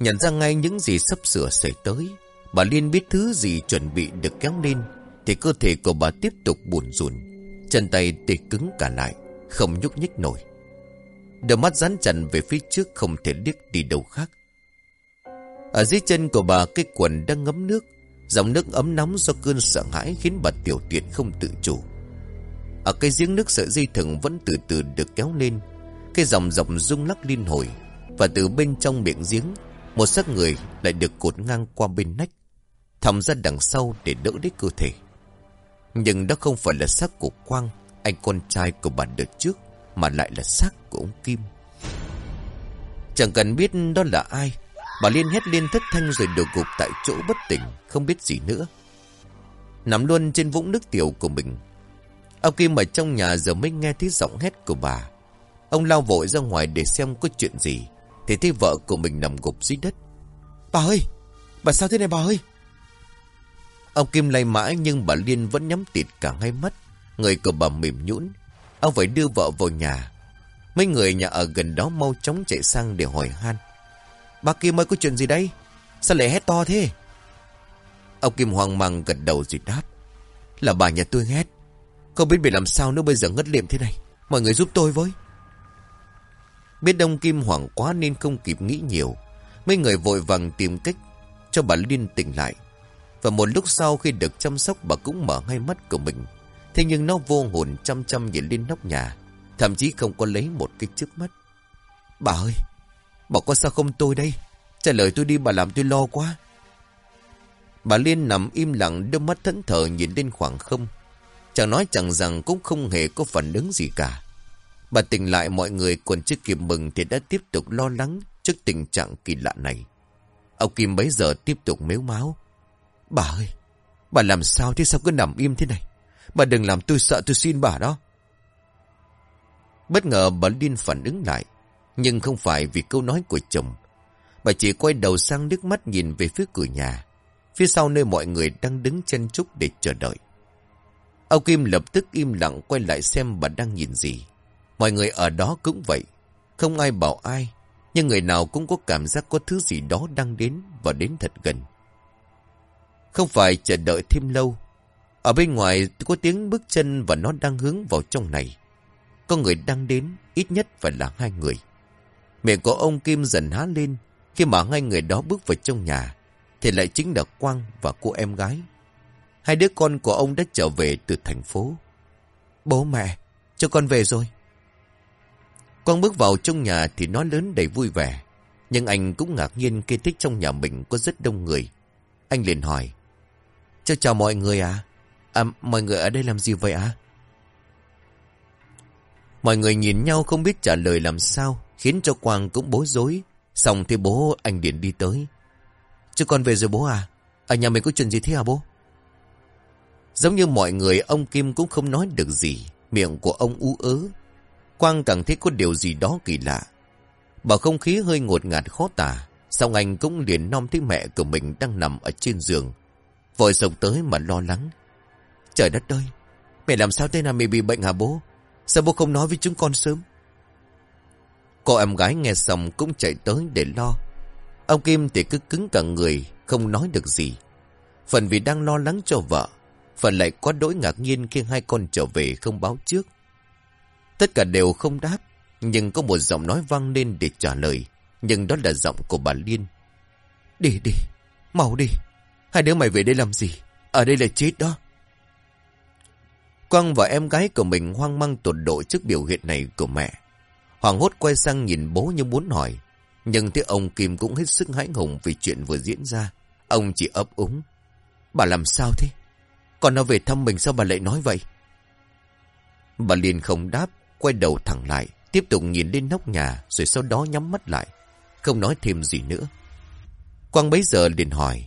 Nhận ra ngay những gì sắp sửa xảy tới. Bà Liên biết thứ gì chuẩn bị được kéo lên. Thì cơ thể của bà tiếp tục buồn rùn. Chân tay tê cứng cả lại. Không nhúc nhích nổi. Đôi mắt dán chặn về phía trước không thể liếc đi đâu khác. Ở dưới chân của bà cái quần đang ngấm nước Dòng nước ấm nóng do cơn sợ hãi khiến bà tiểu tiện không tự chủ. Ở cái giếng nước sợi dây thừng vẫn từ từ được kéo lên. Cái dòng dòng rung lắc liên hồi. Và từ bên trong miệng giếng, một xác người lại được cột ngang qua bên nách. Thầm ra đằng sau để đỡ lấy cơ thể. Nhưng đó không phải là xác của Quang, anh con trai của bà đợt trước, mà lại là xác của ông Kim. Chẳng cần biết đó là ai, Bà Liên hét lên thất thanh rồi đổ gục tại chỗ bất tỉnh, không biết gì nữa. Nằm luôn trên vũng nước tiểu của mình. Ông Kim ở trong nhà giờ mới nghe thấy giọng hét của bà. Ông lao vội ra ngoài để xem có chuyện gì. Thì thấy vợ của mình nằm gục dưới đất. Bà ơi! Bà sao thế này bà ơi? Ông Kim lay mãi nhưng bà Liên vẫn nhắm tịt cả hai mắt. Người của bà mềm nhũn Ông phải đưa vợ vào nhà Mấy người nhà ở gần đó mau chóng chạy sang để hỏi han bà Kim ơi, có chuyện gì đây? Sao lại hét to thế? Ông Kim hoang mang gật đầu rồi đáp. Là bà nhà tôi hét Không biết bị làm sao nữa bây giờ ngất liệm thế này. Mọi người giúp tôi với. Biết đông Kim hoảng quá nên không kịp nghĩ nhiều. Mấy người vội vàng tìm cách Cho bà Liên tỉnh lại. Và một lúc sau khi được chăm sóc, Bà cũng mở ngay mắt của mình. Thế nhưng nó vô hồn chăm chăm nhìn lên nóc nhà. Thậm chí không có lấy một cái trước mắt. Bà ơi! Bà có sao không tôi đây? Trả lời tôi đi, bà làm tôi lo quá. Bà Liên nằm im lặng, Đôi mắt thẫn thờ nhìn lên khoảng không. Chẳng nói chẳng rằng cũng không hề có phản ứng gì cả. Bà tỉnh lại, mọi người còn chưa kịp mừng Thì đã tiếp tục lo lắng Trước tình trạng kỳ lạ này. Ông Kim bấy giờ tiếp tục mếu máu. Bà ơi, Bà làm sao thế? Sao cứ nằm im thế này? Bà đừng làm tôi sợ, tôi xin bà đó. Bất ngờ bà Liên phản ứng lại. Nhưng không phải vì câu nói của chồng Bà chỉ quay đầu sang nước mắt nhìn về phía cửa nhà, Phía sau nơi mọi người đang đứng chân trúc để chờ đợi. Âu Kim lập tức im lặng quay lại xem bà đang nhìn gì. Mọi người ở đó cũng vậy, Không ai bảo ai, Nhưng người nào cũng có cảm giác có thứ gì đó đang đến Và đến thật gần. Không phải chờ đợi thêm lâu, Ở bên ngoài có tiếng bước chân Và nó đang hướng vào trong này. Có người đang đến, Ít nhất phải là hai người. Miệng của ông Kim dần há lên Khi mà ngay người đó bước vào trong nhà Thì lại chính là Quang và cô em gái Hai đứa con của ông đã trở về từ thành phố Bố mẹ Cho con về rồi Quang bước vào trong nhà thì nó lớn đầy vui vẻ. Nhưng anh cũng ngạc nhiên khi thích trong nhà mình có rất đông người. Anh liền hỏi. Chào chào mọi người à? À, mọi người ở đây làm gì vậy à? Mọi người nhìn nhau không biết trả lời làm sao, khiến cho Quang cũng bối rối. Xong thì bố anh điện đi tới. chứ con về rồi bố à? Ở nhà mình có chuyện gì thế à bố? Giống như mọi người, ông Kim cũng không nói được gì. Miệng của ông ú ớ, Quang càng thấy có điều gì đó kỳ lạ. Bảo không khí hơi ngột ngạt khó tả. Xong anh cũng liền nom thấy mẹ của mình đang nằm ở trên giường. Vội sộc tới mà lo lắng. Trời đất ơi! Mẹ làm sao thế nào mẹ bị bệnh hả bố? Sao bố không nói với chúng con sớm? Cô em gái nghe xong cũng chạy tới để lo. Ông Kim thì cứ cứng cả người, không nói được gì. Phần vì đang lo lắng cho vợ, phần lại quá đỗi ngạc nhiên khi hai con trở về không báo trước. Tất cả đều không đáp, nhưng có một giọng nói vang lên để trả lời. Nhưng đó là giọng của bà Liên. Đi đi, mau đi. Hai đứa mày về đây làm gì? Ở đây là chết đó. Quang và em gái của mình hoang mang tột độ trước biểu hiện này của mẹ. Hoàng hốt quay sang nhìn bố như muốn hỏi. Nhưng thấy ông Kim cũng hết sức hãi hùng vì chuyện vừa diễn ra. Ông chỉ ấp úng. Bà làm sao thế? Còn nó về thăm mình sao bà lại nói vậy? Bà liền không đáp, quay đầu thẳng lại, tiếp tục nhìn lên nóc nhà, rồi sau đó nhắm mắt lại, không nói thêm gì nữa. Quang bấy giờ liền hỏi,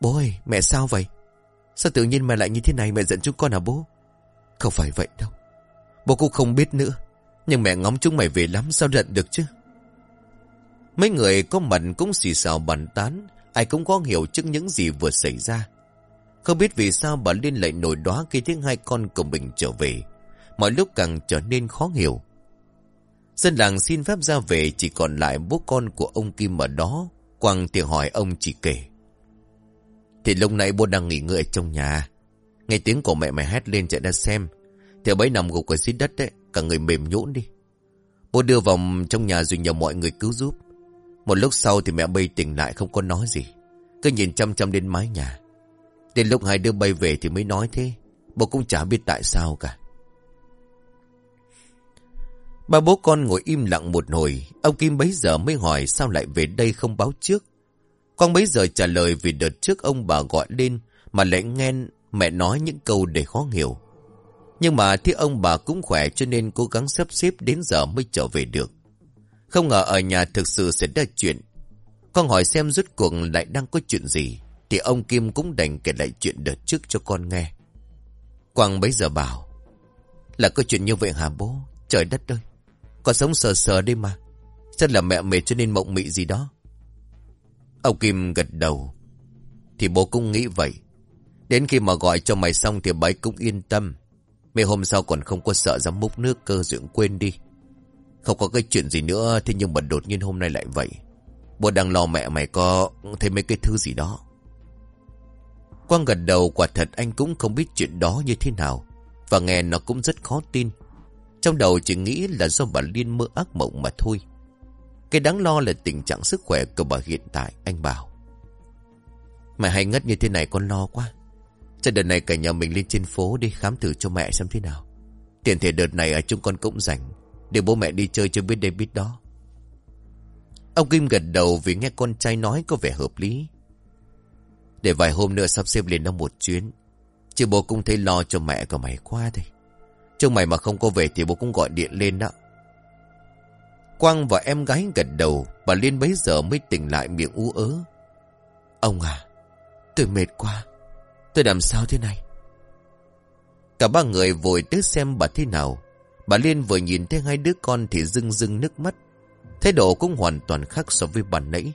Bố ơi, mẹ sao vậy? Sao tự nhiên mẹ lại như thế này mẹ giận chúng con à bố? Không phải vậy đâu. Bố cũng không biết nữa. Nhưng mẹ ngóng chúng mày về lắm sao giận được chứ? Mấy người có mặt cũng xì xào bàn tán. Ai cũng có hiểu trước những gì vừa xảy ra. Không biết vì sao bà Liên lại nổi đoá khi tiếng hai con của mình trở về mọi lúc càng trở nên khó hiểu. Dân làng xin phép ra về chỉ còn lại bố con của ông Kim ở đó. Quang thì hỏi ông chỉ kể. Thì lúc nãy bố đang nghỉ ngơi trong nhà. Nghe tiếng của mẹ mày hét lên chạy ra xem. Thì bấy nằm gục ở dưới đất đấy, cả người mềm nhũn đi. Bố đưa vào trong nhà rồi nhờ mọi người cứu giúp. Một lúc sau thì mẹ bay tỉnh lại không có nói gì. Cứ nhìn chăm chăm lên mái nhà. Đến lúc hai đứa bay về thì mới nói thế. Bố cũng chả biết tại sao cả. Ba bố con ngồi im lặng một hồi, ông Kim bấy giờ mới hỏi sao lại về đây không báo trước. Con bấy giờ trả lời vì đợt trước ông bà gọi lên mà lại nghe mẹ nói những câu để khó hiểu. Nhưng mà thì ông bà cũng khỏe cho nên cố gắng sắp xếp đến giờ mới trở về được. Không ngờ ở nhà thực sự sẽ ra chuyện. Con hỏi xem rốt cuộc lại đang có chuyện gì, thì ông Kim cũng đành kể lại chuyện đợt trước cho con nghe. Quang bấy giờ bảo, là có chuyện như vậy hả bố? Trời đất ơi! Con sống sờ sờ đi mà. Chắc là mẹ mệt cho nên mộng mị gì đó. Ông Kim gật đầu. Thì bố cũng nghĩ vậy. Đến khi mà gọi cho mày xong thì bấy cũng yên tâm. Mấy hôm sau còn không có sợ dám múc nước cơ dưỡng quên đi. Không có cái chuyện gì nữa, Thế nhưng mà đột nhiên hôm nay lại vậy. Bố đang lo mẹ mày có thêm mấy cái thứ gì đó. Quang gật đầu, quả thật anh cũng không biết chuyện đó như thế nào, Và nghe nó cũng rất khó tin. Trong đầu chỉ nghĩ là do bà Liên mơ ác mộng mà thôi. Cái đáng lo là tình trạng sức khỏe của bà hiện tại, Anh bảo. Mày hay ngất như thế này con lo quá. Cho đợt này cả nhà mình lên trên phố đi khám thử cho mẹ xem thế nào? Tiền thể đợt này ở chúng con cũng rảnh, Để bố mẹ đi chơi cho biết đây biết đó. Ông Kim gật đầu vì nghe con trai nói có vẻ hợp lý. Để vài hôm nữa sắp xếp lên đó một chuyến, Chứ bố cũng thấy lo cho mẹ của mày quá thôi Chứ mày mà không có về thì bố cũng gọi điện lên đó. Quang và em gái gật đầu, Bà Liên bấy giờ mới tỉnh lại miệng ú ớ. Ông à Tôi mệt quá. Tôi làm sao thế này? Cả ba người vội tới xem bà thế nào. Bà Liên vừa nhìn thấy hai đứa con thì rưng rưng nước mắt. Thái độ cũng hoàn toàn khác so với bà nãy.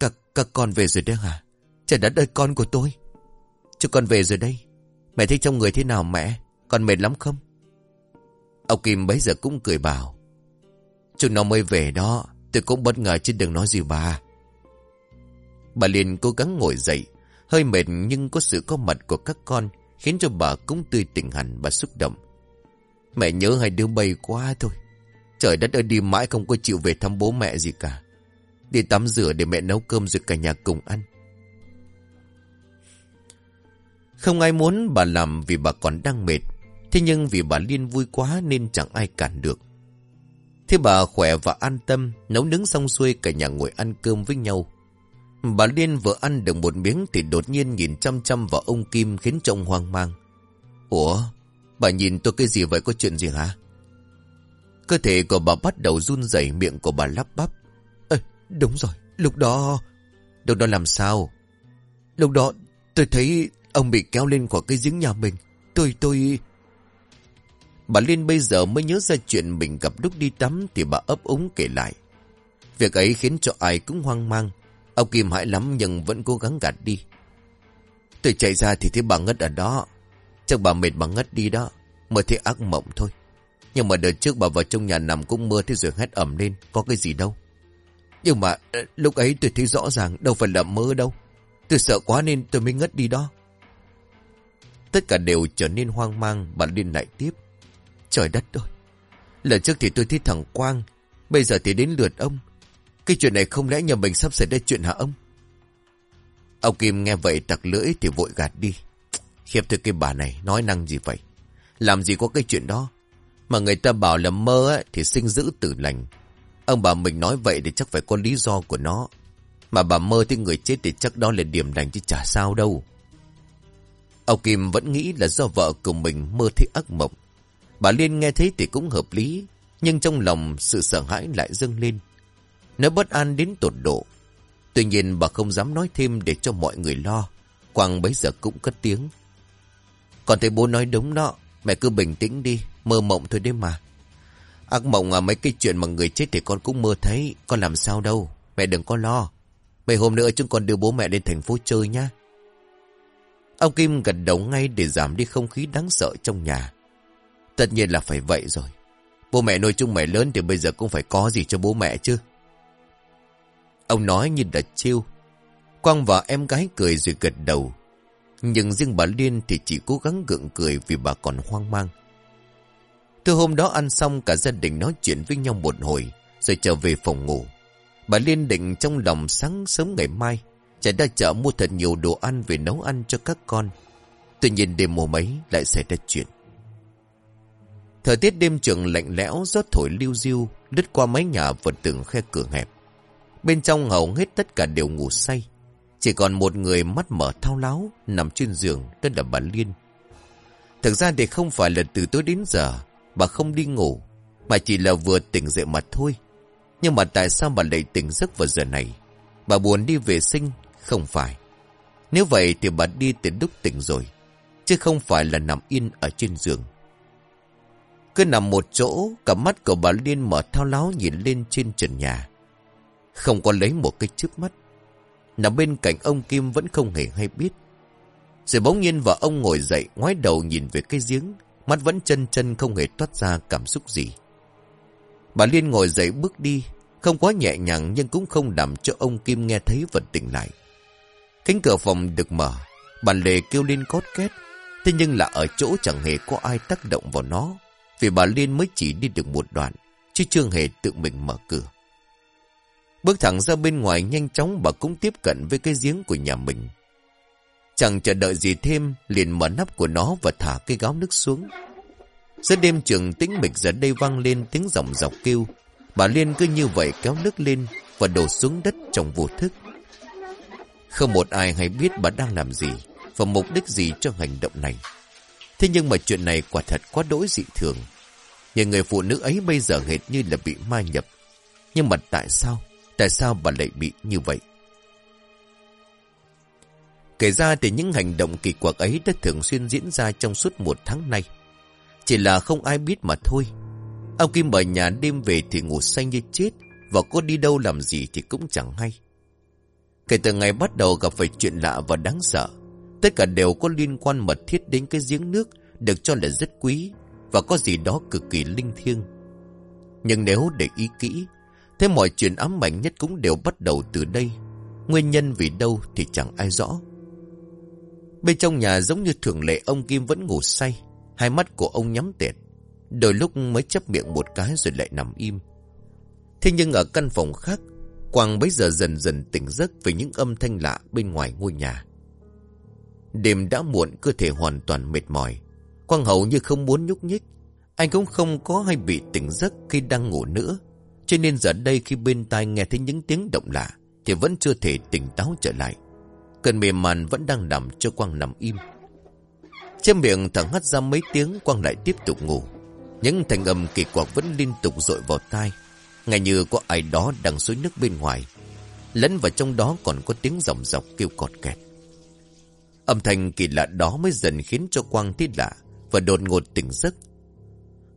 Các, các con về rồi đấy hả? Trời đất ơi con của tôi. Cho con về rồi đây. Mẹ thấy trong người thế nào mẹ? Con mệt lắm không? Ông Kim bấy giờ cũng cười bảo. Chúng nó mới về đó Tôi cũng bất ngờ chứ đừng nói gì bà. Bà liền cố gắng ngồi dậy. Hơi mệt nhưng có sự có mặt của các con, Khiến cho bà cũng tươi tỉnh hẳn và xúc động. Mẹ nhớ hai đứa bay quá thôi. Trời đất ơi, đi mãi không có chịu về thăm bố mẹ gì cả. Đi tắm rửa để mẹ nấu cơm rồi cả nhà cùng ăn. Không ai muốn bà làm vì bà còn đang mệt, Thế nhưng vì bà Liên vui quá nên chẳng ai cản được. Thế bà khỏe và an tâm, Nấu nướng xong xuôi cả nhà ngồi ăn cơm với nhau. Bà Liên vừa ăn được một miếng Thì đột nhiên nhìn chăm chăm vào ông Kim Khiến trông hoang mang. Ủa Bà nhìn tôi cái gì vậy? Có chuyện gì hả? Cơ thể của bà bắt đầu run rẩy miệng của bà lắp bắp. Ê, Đúng rồi Lúc đó Lúc đó làm sao? Lúc đó tôi thấy ông bị kéo lên khỏi cái giếng nhà mình. Tôi tôi Bà Liên bây giờ mới nhớ ra chuyện mình gặp lúc đi tắm Thì bà ấp úng kể lại. Việc ấy khiến cho ai cũng hoang mang. Ông Kim hãi lắm nhưng vẫn cố gắng gạt đi. Tôi chạy ra thì thấy bà ngất ở đó. Chắc bà mệt bà ngất đi đó. Mơ thấy ác mộng thôi. Nhưng mà đợt trước bà vào trong nhà nằm cũng mơ thế rồi hét ẩm lên. Có cái gì đâu. Nhưng mà ờ, lúc ấy tôi thấy rõ ràng Đâu phải là mơ đâu. Tôi sợ quá nên tôi mới ngất đi đó. Tất cả đều trở nên hoang mang. Bà Liên lại tiếp. Trời đất ơi. Lần trước thì tôi thấy thằng Quang. Bây giờ thì đến lượt ông. Cái chuyện này không lẽ nhà mình sắp xảy ra chuyện hả ông? Ông Kim nghe vậy tặc lưỡi thì vội gạt đi. Khiếp thưa cái bà này nói năng gì vậy? Làm gì có cái chuyện đó? Mà người ta bảo là mơ ấy, thì sinh giữ tử lành. Ông bà mình nói vậy thì chắc phải có lý do của nó. Mà bà mơ thấy người chết thì chắc đó là điểm lành chứ chả sao đâu. Ông Kim vẫn nghĩ là do vợ của mình mơ thấy ác mộng. Bà Liên nghe thấy thì cũng hợp lý Nhưng trong lòng sự sợ hãi lại dâng lên. Nó bất an đến tột độ. Tuy nhiên bà không dám nói thêm để cho mọi người lo. Quang bấy giờ cũng cất tiếng. Còn thấy bố nói đúng đó. Mẹ cứ bình tĩnh đi. Mơ mộng thôi đấy mà. Ác mộng à mấy cái chuyện mà người chết thì con cũng mơ thấy. Con làm sao đâu. Mẹ đừng có lo. Mấy hôm nữa chúng con đưa bố mẹ lên thành phố chơi nhá. Ông Kim gật đầu ngay để giảm đi không khí đáng sợ trong nhà. Tất nhiên là phải vậy rồi. Bố mẹ nuôi chúng mày lớn thì bây giờ cũng phải có gì cho bố mẹ chứ. Ông nói như đã chiêu Quang và em gái cười rồi gật đầu nhưng riêng bà Liên thì chỉ cố gắng gượng cười vì bà còn hoang mang. Từ hôm đó ăn xong, cả gia đình nói chuyện với nhau một hồi, rồi trở về phòng ngủ. Bà Liên định trong lòng sáng sớm ngày mai chạy ra chợ mua thật nhiều đồ ăn về nấu ăn cho các con. Tuy nhiên đêm mùa mấy lại xảy ra chuyện. Thời tiết đêm trường lạnh lẽo, gió thổi lưu diêu lướt qua mái nhà vật tường khe cửa hẹp. Bên trong hầu hết tất cả đều ngủ say. Chỉ còn một người mắt mở thao láo, Nằm trên giường Đó là bà Liên. Thực ra thì không phải là từ tối đến giờ, Bà không đi ngủ. Mà chỉ là vừa tỉnh dậy mà thôi. Nhưng mà tại sao bà lại tỉnh giấc vào giờ này? Bà buồn đi vệ sinh? Không phải. Nếu vậy thì bà đi từ lúc tỉnh rồi, Chứ không phải là nằm yên ở trên giường. Cứ nằm một chỗ, Cả mắt của bà Liên mở thao láo nhìn lên trên trần nhà. Không có lấy một cái trước mắt. Nằm bên cạnh ông Kim vẫn không hề hay biết. Rồi bỗng nhiên vợ ông ngồi dậy, ngoái đầu nhìn về cái giếng. Mắt vẫn chân chân, không hề toát ra cảm xúc gì. Bà Liên ngồi dậy bước đi. Không quá nhẹ nhàng, nhưng cũng không đảm cho ông Kim nghe thấy vật tỉnh lại. Cánh cửa phòng được mở. Bà Lê kêu lên cốt két. Thế nhưng là ở chỗ chẳng hề có ai tác động vào nó. Vì bà Liên mới chỉ đi được một đoạn, Chứ chưa hề tự mình mở cửa. Bước thẳng ra bên ngoài nhanh chóng bà cũng tiếp cận với cái giếng của nhà mình Chẳng chờ đợi gì thêm, liền mở nắp của nó và thả cái gáo nước xuống. Giữa đêm trường tĩnh mịch giờ đây vang lên tiếng giọng dọc kêu. Bà Liên cứ như vậy kéo nước lên và đổ xuống đất trong vô thức. Không một ai hay biết bà đang làm gì và mục đích gì cho hành động này. Thế nhưng mà chuyện này quả thật quá đỗi dị thường. Nhà người phụ nữ ấy bây giờ hệt như là bị ma nhập. Nhưng mà tại sao? Tại sao bà lại bị như vậy? Kể ra thì những hành động kỳ quặc ấy đã thường xuyên diễn ra trong suốt một tháng nay. Chỉ là không ai biết mà thôi. Ông Kim ở nhà đêm về thì ngủ say như chết, và có đi đâu làm gì thì cũng chẳng hay. Kể từ ngày bắt đầu gặp phải chuyện lạ và đáng sợ, tất cả đều có liên quan mật thiết đến cái giếng nước được cho là rất quý và có gì đó cực kỳ linh thiêng. Nhưng nếu để ý kỹ, thế mọi chuyện ám ảnh nhất cũng đều bắt đầu từ đây. Nguyên nhân vì đâu thì chẳng ai rõ. Bên trong nhà giống như thường lệ ông Kim vẫn ngủ say. Hai mắt của ông nhắm tẹt. Đôi lúc mới chấp miệng một cái rồi lại nằm im. Thế nhưng ở căn phòng khác, Quang bấy giờ dần dần tỉnh giấc về những âm thanh lạ bên ngoài ngôi nhà. Đêm đã muộn cơ thể hoàn toàn mệt mỏi. Quang hầu như không muốn nhúc nhích. Anh cũng không có hay bị tỉnh giấc khi đang ngủ nữa. Cho nên giờ đây khi bên tai nghe thấy những tiếng động lạ thì vẫn chưa thể tỉnh táo trở lại. Cơn mềm màn vẫn đang nằm cho Quang nằm im. Trên miệng thẳng hắt ra mấy tiếng Quang lại tiếp tục ngủ. Những thành âm kỳ quặc vẫn liên tục dội vào tai. Ngay như có ai đó đang suối nước bên ngoài. Lẫn vào trong đó còn có tiếng dòng dọc kêu cọt kẹt. Âm thanh kỳ lạ đó mới dần khiến cho Quang thấy lạ và đột ngột tỉnh giấc.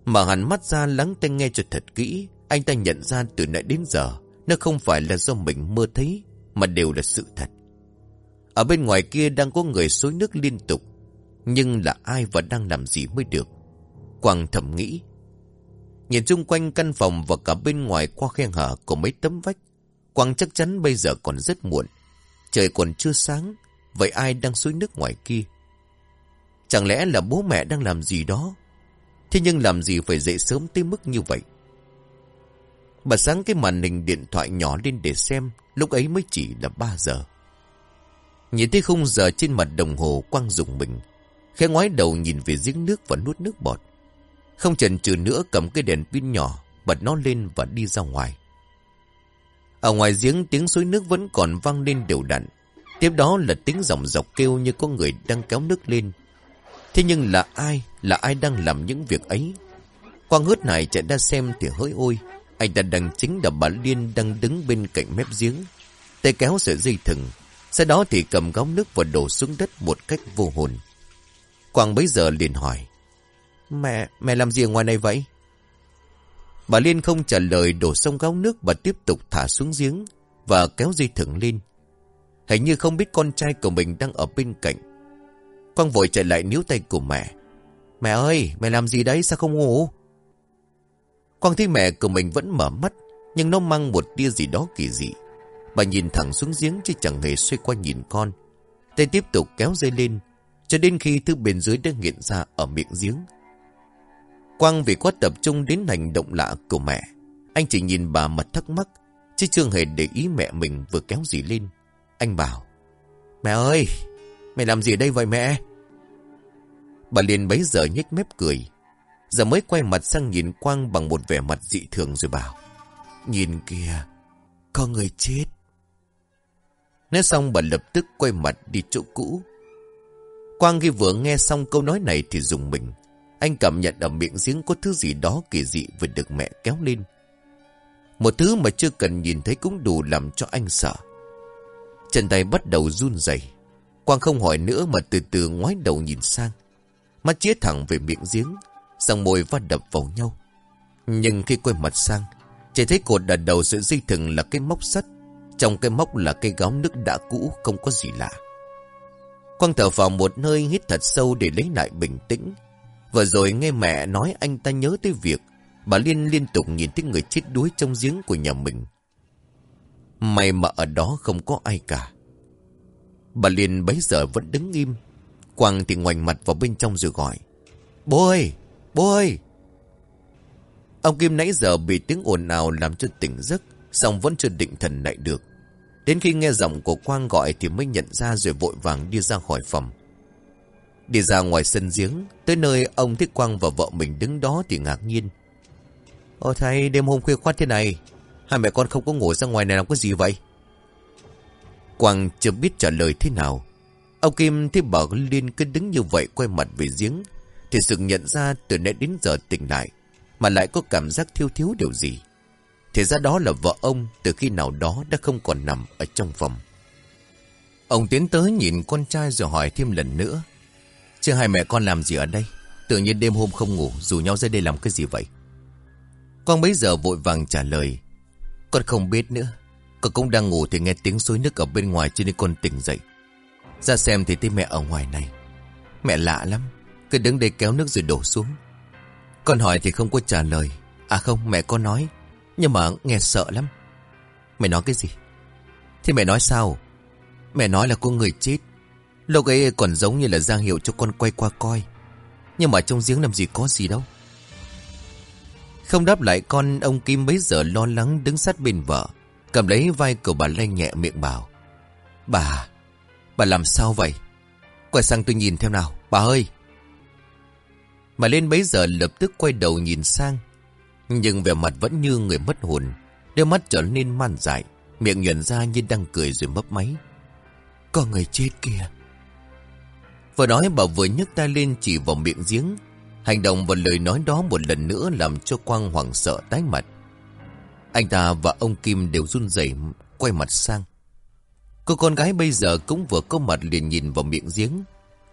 mở hẳn mắt ra lắng tai nghe cho thật kỹ, anh ta nhận ra từ nãy đến giờ, nó không phải là do mình mơ thấy, mà đều là sự thật. Ở bên ngoài kia đang có người xối nước liên tục. Nhưng là ai và đang làm gì mới được. Quang thầm nghĩ. Nhìn chung quanh căn phòng và cả bên ngoài qua khe hở của mấy tấm vách. Quang chắc chắn bây giờ còn rất muộn. Trời còn chưa sáng. Vậy ai đang xối nước ngoài kia? Chẳng lẽ là bố mẹ đang làm gì đó? Thế nhưng làm gì phải dậy sớm tới mức như vậy? Bà sáng cái màn hình điện thoại nhỏ lên để xem. Lúc ấy mới chỉ là 3 giờ. Nhìn thấy khung giờ trên mặt đồng hồ quang dùng mình. Khẽ ngoái đầu nhìn về giếng nước và nuốt nước bọt. Không chần chừ nữa cầm cái đèn pin nhỏ, bật nó lên và đi ra ngoài. Ở ngoài giếng tiếng suối nước vẫn còn vang lên đều đặn. Tiếp đó là tiếng dòng dọc kêu như có người đang kéo nước lên. Thế nhưng là ai, là ai đang làm những việc ấy? Quang hớt này chạy ra xem thì hỡi ôi. Anh ta đang chính là bà Liên đang đứng bên cạnh mép giếng. Tay kéo sợi dây thừng, sau đó thì cầm gáo nước và đổ xuống đất một cách vô hồn. Quang bấy giờ liền hỏi. Mẹ, mẹ làm gì ở ngoài này vậy? Bà Liên không trả lời đổ xong gáo nước và tiếp tục thả xuống giếng và kéo dây thừng lên. Hình như không biết con trai của mình đang ở bên cạnh. Quang vội chạy lại níu tay của mẹ. Mẹ ơi, mẹ làm gì đấy, sao không ngủ? Quang thấy mẹ của mình vẫn mở mắt, nhưng nó mang một tia gì đó kỳ dị. Bà nhìn thẳng xuống giếng chứ chẳng hề xoay qua nhìn con. Tay tiếp tục kéo dây lên, cho đến khi thứ bên dưới đã hiện ra ở miệng giếng. Quang vì quá tập trung đến hành động lạ của mẹ. Anh chỉ nhìn bà mặt thắc mắc, chứ chưa hề để ý mẹ mình vừa kéo gì lên. Anh bảo, Mẹ ơi, mẹ làm gì đây vậy mẹ? Bà liền bấy giờ nhếch mép cười. Giờ mới quay mặt sang nhìn Quang bằng một vẻ mặt dị thường rồi bảo. Nhìn kìa, có người chết. Nói xong bà lập tức quay mặt đi chỗ cũ. Quang khi vừa nghe xong câu nói này thì dùng mình. Anh cảm nhận ở miệng giếng có thứ gì đó kỳ dị vừa được mẹ kéo lên. Một thứ mà chưa cần nhìn thấy cũng đủ làm cho anh sợ. Chân tay bắt đầu run rẩy. Quang không hỏi nữa mà từ từ ngoái đầu nhìn sang. Mắt chĩa thẳng về miệng giếng, sang môi va đập vào nhau. Nhưng khi quay mặt sang, chỉ thấy cột đặt đầu sự dây thừng là cái móc sắt trong cái móc là cây gáo nước đã cũ không có gì lạ. Quang thở vào một nơi hít thật sâu để lấy lại bình tĩnh. Vừa rồi nghe mẹ nói anh ta nhớ tới việc bà Liên liên tục nhìn thấy người chết đuối trong giếng của nhà mình. May mà ở đó không có ai cả. Bà Liên bấy giờ vẫn đứng im. Quang thì ngoảnh mặt vào bên trong rồi gọi. Bố ơi! Bố ơi! Ông Kim nãy giờ bị tiếng ồn ào làm cho tỉnh giấc, xong vẫn chưa định thần lại được. Đến khi nghe giọng của Quang gọi thì mới nhận ra rồi vội vàng đi ra khỏi phòng. Đi ra ngoài sân giếng, tới nơi ông thích Quang và vợ mình đứng đó thì ngạc nhiên. ô thầy, đêm hôm khuya khoát thế này, hai mẹ con không có ngủ ra ngoài này làm có gì vậy? Quang chưa biết trả lời thế nào. Ông Kim thấy bà Liên cứ đứng như vậy quay mặt về giếng, thì sự nhận ra từ nãy đến giờ tỉnh lại, mà lại có cảm giác thiếu thiếu điều gì. Thì ra đó là vợ ông từ khi nào đó đã không còn nằm ở trong phòng. Ông tiến tới nhìn con trai rồi hỏi thêm lần nữa. Chứ hai mẹ con làm gì ở đây? Tự nhiên đêm hôm không ngủ, rủ nhau ra đây làm cái gì vậy? Con bấy giờ vội vàng trả lời. Con không biết nữa. Con cũng đang ngủ thì nghe tiếng suối nước ở bên ngoài cho nên con tỉnh dậy. Ra xem thì thấy mẹ ở ngoài này. Mẹ lạ lắm. Cứ đứng đây kéo nước rồi đổ xuống. Con hỏi thì không có trả lời. À không, mẹ con nói. Nhưng mà nghe sợ lắm. Mẹ nói cái gì? Thì mẹ nói sao? Mẹ nói là cô người chết. Lúc ấy còn giống như là giang hiệu cho con quay qua coi. Nhưng mà trong giếng làm gì có gì đâu. Không đáp lại con, ông Kim bấy giờ lo lắng đứng sát bên vợ. Cầm lấy vai của bà lay nhẹ miệng bảo. Bà, bà làm sao vậy? Quay sang tôi nhìn theo nào, bà ơi. Mà lên bấy giờ lập tức quay đầu nhìn sang. Nhưng vẻ mặt vẫn như người mất hồn. Đôi mắt trở nên man dại. Miệng nhuận ra như đang cười rồi mấp máy. Có người chết kìa. Vừa nói bà vừa nhấc tay lên chỉ vào miệng giếng. Hành động và lời nói đó một lần nữa làm cho Quang hoảng sợ tái mặt. Anh ta và ông Kim đều run rẩy quay mặt sang. Cô con gái bây giờ cũng vừa có mặt liền nhìn vào miệng giếng.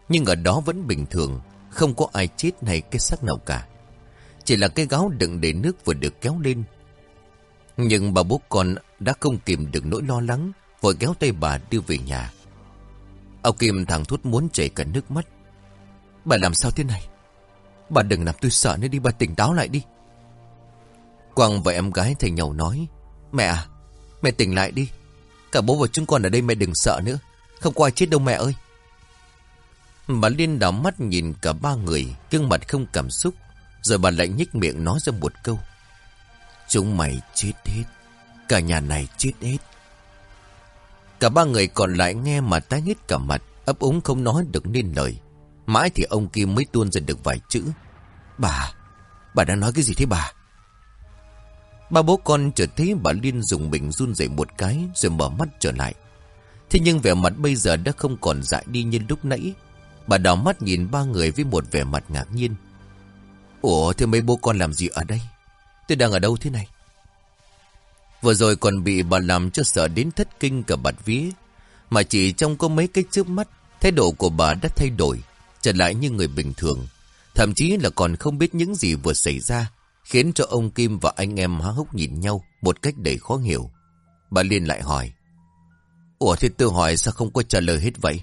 Nhưng ở đó vẫn bình thường, không có ai chết hay cái xác nào cả. Chỉ là cái gáo đựng để nước vừa được kéo lên. Nhưng bà bố con đã không kìm được nỗi lo lắng, vội kéo tay bà đưa về nhà. Ông Kim thẳng thút muốn chảy cả nước mắt. Bà làm sao thế này? Bà đừng làm tôi sợ nữa đi, bà tỉnh táo lại đi. Quang và em gái thầy nhầu nói. Mẹ à, mẹ tỉnh lại đi. Cả bố và chúng con ở đây mẹ đừng sợ nữa. Không có ai chết đâu mẹ ơi. Bà Liên đảo mắt nhìn cả ba người, gương mặt không cảm xúc. Rồi bà lại nhích miệng nói ra một câu. Chúng mày chết hết. Cả nhà này chết hết. Cả ba người còn lại nghe mà tái hết cả mặt, ấp úng không nói được nên lời. Mãi thì ông Kim mới tuôn ra được vài chữ. Bà, bà đang nói cái gì thế bà? Ba bố con chợt thấy bà Liên dùng mình run rẩy một cái rồi mở mắt trở lại. Thế nhưng vẻ mặt bây giờ đã không còn dại đi như lúc nãy. Bà đỏ mắt nhìn ba người với một vẻ mặt ngạc nhiên. Ủa thế mấy bố con làm gì ở đây? Tôi đang ở đâu thế này? Vừa rồi còn bị bà làm cho sợ đến thất kinh cả bạt vía. Mà chỉ trong có mấy cái chớp mắt, thái độ của bà đã thay đổi, trở lại như người bình thường. Thậm chí là còn không biết những gì vừa xảy ra, khiến cho ông Kim và anh em há hốc nhìn nhau một cách đầy khó hiểu. Bà Liên lại hỏi. Ủa thì tôi hỏi sao không có trả lời hết vậy?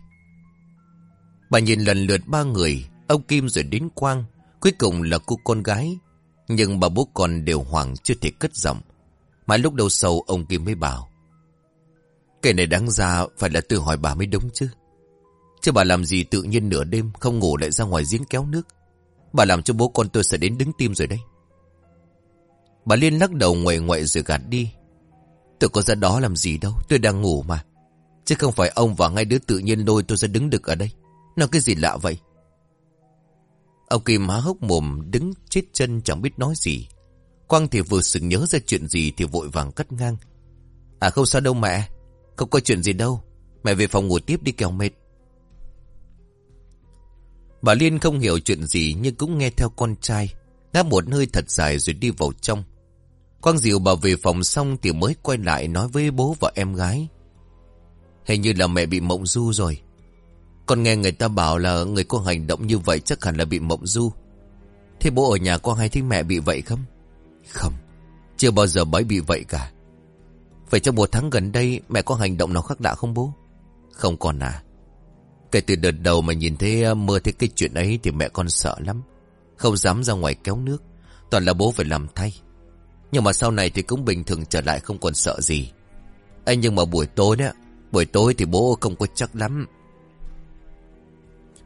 Bà nhìn lần lượt ba người, ông Kim rồi đến Quang, cuối cùng là cô con gái. Nhưng bà bố con đều hoảng chưa thể cất giọng. Mãi lúc đầu sâu ông Kim mới bảo. Cái này đáng ra phải là tự hỏi bà mới đúng chứ. Chứ bà làm gì tự nhiên nửa đêm không ngủ lại ra ngoài giếng kéo nước. Bà làm cho bố con tôi sẽ đến đứng tim rồi đấy. Bà Liên lắc đầu ngoại ngoại rồi gạt đi. Tôi có ra đó làm gì đâu, tôi đang ngủ mà. Chứ không phải ông và ngay đứa tự nhiên lôi tôi ra đứng được ở đây. Nó cái gì lạ vậy? Ông Kim há hốc mồm, đứng chết chân chẳng biết nói gì. Quang thì vừa sực nhớ ra chuyện gì thì vội vàng cắt ngang. À không sao đâu mẹ. Không có chuyện gì đâu. Mẹ về phòng ngủ tiếp đi kẻo mệt. Bà Liên không hiểu chuyện gì nhưng cũng nghe theo con trai. Ngáp một hơi thật dài rồi đi vào trong. Quang dìu bà về phòng xong thì mới quay lại nói với bố và em gái. Hình như là mẹ bị mộng du rồi. Con nghe người ta bảo là người có hành động như vậy chắc hẳn là bị mộng du. Thế bố ở nhà có hay thấy mẹ bị vậy không? Không, chưa bao giờ bái bị vậy cả. Vậy trong một tháng gần đây mẹ có hành động nào khác lạ không bố? Không còn à. Kể từ đợt đầu mà nhìn thấy ờ, mơ thấy cái chuyện ấy thì mẹ con sợ lắm. Không dám ra ngoài kéo nước. Toàn là bố phải làm thay. Nhưng mà sau này thì cũng bình thường trở lại không còn sợ gì. Anh nhưng mà buổi tối đó, buổi tối thì bố không có chắc lắm.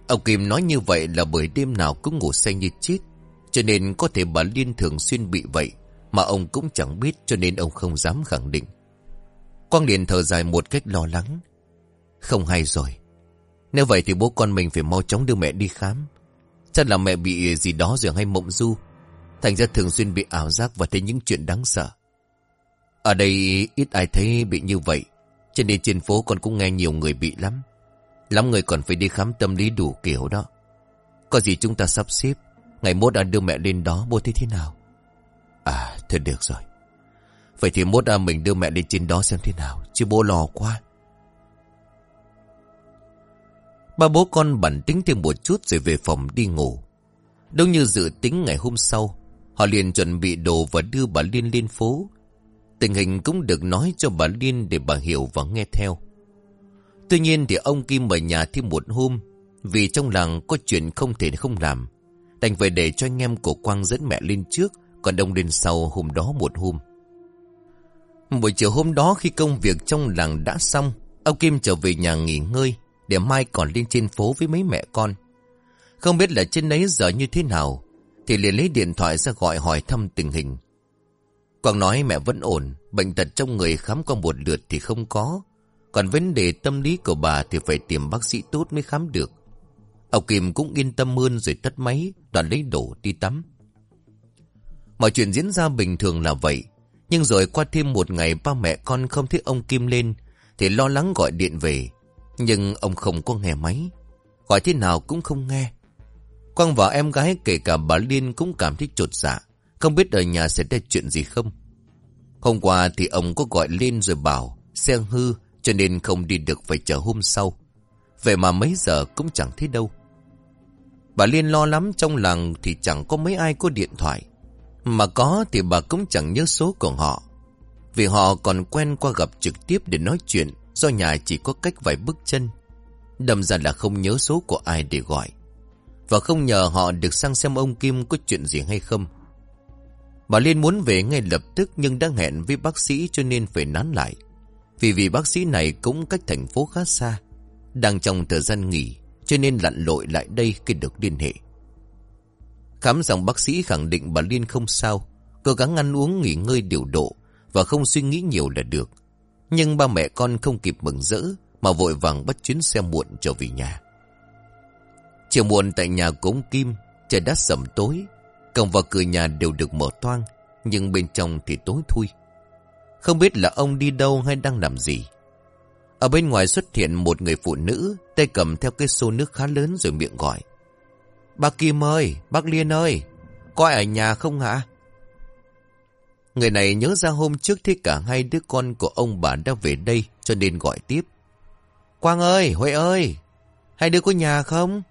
Ông Kim nói như vậy là bởi đêm nào cũng ngủ say như chết. Cho nên có thể bà Liên thường xuyên bị vậy, mà ông cũng chẳng biết cho nên ông không dám khẳng định. Quang liền thở dài một cách lo lắng. Không hay rồi. Nếu vậy thì bố con mình phải mau chóng đưa mẹ đi khám. Chắc là mẹ bị gì đó rồi hay mộng du. Thành ra thường xuyên bị ảo giác và thấy những chuyện đáng sợ. Ở đây ít ai thấy bị như vậy. Cho nên trên phố con cũng nghe nhiều người bị lắm. Lắm người còn phải đi khám tâm lý đủ kiểu đó. Có gì chúng ta sắp xếp. Ngày mốt đã đưa mẹ lên đó bố thấy thế nào? À, thôi được rồi. Vậy thì mốt à, mình đưa mẹ lên trên đó xem thế nào. Chứ bố lo quá. Ba bố con bản tính thêm một chút rồi về phòng đi ngủ. Đúng như dự tính ngày hôm sau, họ liền chuẩn bị đồ và đưa bà Liên lên phố. Tình hình cũng được nói cho bà Liên để bà hiểu và nghe theo. Tuy nhiên thì ông Kim ở nhà thêm một hôm, vì trong làng có chuyện không thể không làm. Đành phải để cho anh em của Quang dẫn mẹ lên trước, còn đông lên sau hôm đó một hôm. Buổi chiều hôm đó khi công việc trong làng đã xong, ông Kim trở về nhà nghỉ ngơi, để mai còn lên trên phố với mấy mẹ con. Không biết là trên đấy giờ như thế nào, thì liền lấy điện thoại ra gọi hỏi thăm tình hình. Quang nói mẹ vẫn ổn, bệnh tật trong người khám qua một lượt thì không có. Còn vấn đề tâm lý của bà thì phải tìm bác sĩ tốt mới khám được. Ông Kim cũng yên tâm hơn rồi tắt máy, đoàn lấy đổ đi tắm. Mọi chuyện diễn ra bình thường là vậy. Nhưng rồi qua thêm một ngày ba mẹ con không thấy ông Kim lên, thì lo lắng gọi điện về. Nhưng ông không có nghe máy. Gọi thế nào cũng không nghe. Quang và em gái kể cả bà Liên cũng cảm thấy trột dạ. Không biết ở nhà sẽ ra chuyện gì không. Hôm qua thì ông có gọi lên rồi bảo xe hư cho nên không đi được phải chờ hôm sau. Vậy mà mấy giờ cũng chẳng thấy đâu. Bà Liên lo lắm trong làng thì chẳng có mấy ai có điện thoại. Mà có thì bà cũng chẳng nhớ số của họ. Vì họ còn quen qua gặp trực tiếp để nói chuyện, do nhà chỉ có cách vài bước chân. Đâm ra là không nhớ số của ai để gọi. Và không nhờ họ được sang xem ông Kim có chuyện gì hay không. Bà Liên muốn về ngay lập tức nhưng đang hẹn với bác sĩ cho nên phải nán lại. Vì vị bác sĩ này cũng cách thành phố khá xa. Đang trong thời gian nghỉ cho nên lặn lội lại đây khi được liên hệ. Khám xong bác sĩ khẳng định bà Liên không sao. Cố gắng ăn uống nghỉ ngơi điều độ và không suy nghĩ nhiều là được. Nhưng ba mẹ con không kịp mừng rỡ mà vội vàng bắt chuyến xe muộn trở về nhà. Chiều muộn tại nhà cống Kim, trời đã sầm tối. Cổng và cửa nhà đều được mở toang, nhưng bên trong thì tối thui. Không biết là ông đi đâu hay đang làm gì. Ở bên ngoài xuất hiện một người phụ nữ, tay cầm theo cái xô nước khá lớn rồi miệng gọi. Bác Kim ơi, bác Liên ơi, có ở nhà không hả? Người này nhớ ra hôm trước thì cả hai đứa con của ông bà đã về đây cho nên gọi tiếp. Quang ơi, Huệ ơi, hai đứa có nhà không?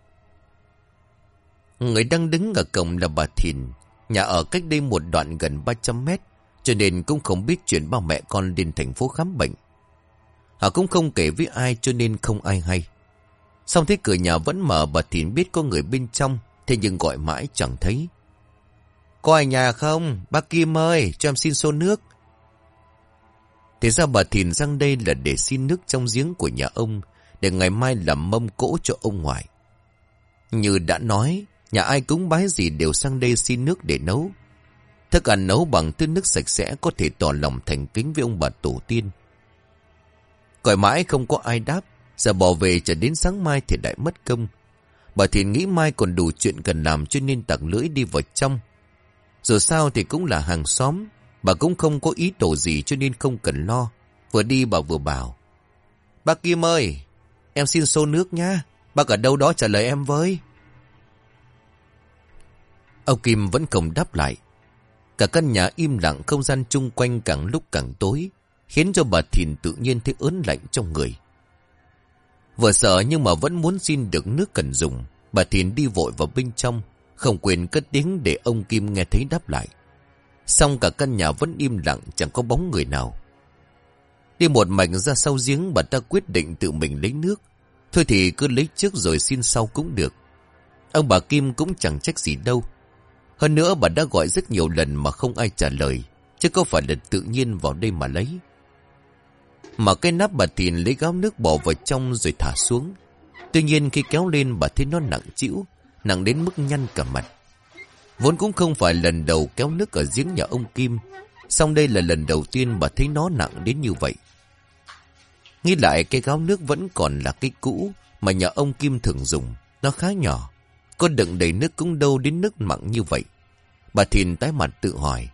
Người đang đứng ở cổng là bà Thìn, nhà ở cách đây một đoạn gần 300 mét, cho nên cũng không biết chuyện ba mẹ con lên thành phố khám bệnh. Họ cũng không kể với ai cho nên không ai hay. Xong thấy cửa nhà vẫn mở bà Thìn biết có người bên trong, thế nhưng gọi mãi chẳng thấy. Có ai nhà không? Bác Kim ơi, cho em xin xô nước. Thế ra bà Thìn sang đây là để xin nước trong giếng của nhà ông, để ngày mai làm mâm cỗ cho ông ngoại. Như đã nói, nhà ai cúng bái gì đều sang đây xin nước để nấu. Thức ăn nấu bằng thứ nước sạch sẽ có thể tỏ lòng thành kính với ông bà tổ tiên. Còi mãi không có ai đáp, giờ bỏ về chờ đến sáng mai thì đại mất công. Bà Thìn nghĩ mai còn đủ chuyện cần làm cho nên tặng lưỡi đi vào trong, dù sao thì cũng là hàng xóm, bà cũng không có ý tổ gì cho nên không cần lo. Vừa đi bà vừa bảo. Bác Kim ơi, em xin xô nước nhá. Bác ở đâu đó trả lời em với. Ông Kim vẫn không đáp lại. Cả căn nhà im lặng không gian chung quanh càng lúc càng tối, khiến cho bà Thìn tự nhiên thấy ớn lạnh trong người. Vừa sợ nhưng mà vẫn muốn xin được nước cần dùng, bà Thìn đi vội vào bên trong, không quên cất tiếng để ông Kim nghe thấy đáp lại. Xong cả căn nhà vẫn im lặng chẳng có bóng người nào. Đi một mảnh ra sau giếng bà ta quyết định tự mình lấy nước. Thôi thì cứ lấy trước rồi xin sau cũng được. Ông bà Kim cũng chẳng trách gì đâu. Hơn nữa bà đã gọi rất nhiều lần mà không ai trả lời. Chứ có phải là tự nhiên vào đây mà lấy. Mà cái nắp bà Thìn lấy gáo nước bỏ vào trong rồi thả xuống. Tuy nhiên khi kéo lên bà thấy nó nặng chịu, nặng đến mức nhăn cả mặt. Vốn cũng không phải lần đầu kéo nước ở giếng nhà ông Kim, song đây là lần đầu tiên bà thấy nó nặng đến như vậy. Nghĩ lại cái gáo nước vẫn còn là cái cũ mà nhà ông Kim thường dùng. Nó khá nhỏ. Có đựng đầy nước cũng đâu đến nước mặn như vậy. Bà Thìn tái mặt tự hỏi.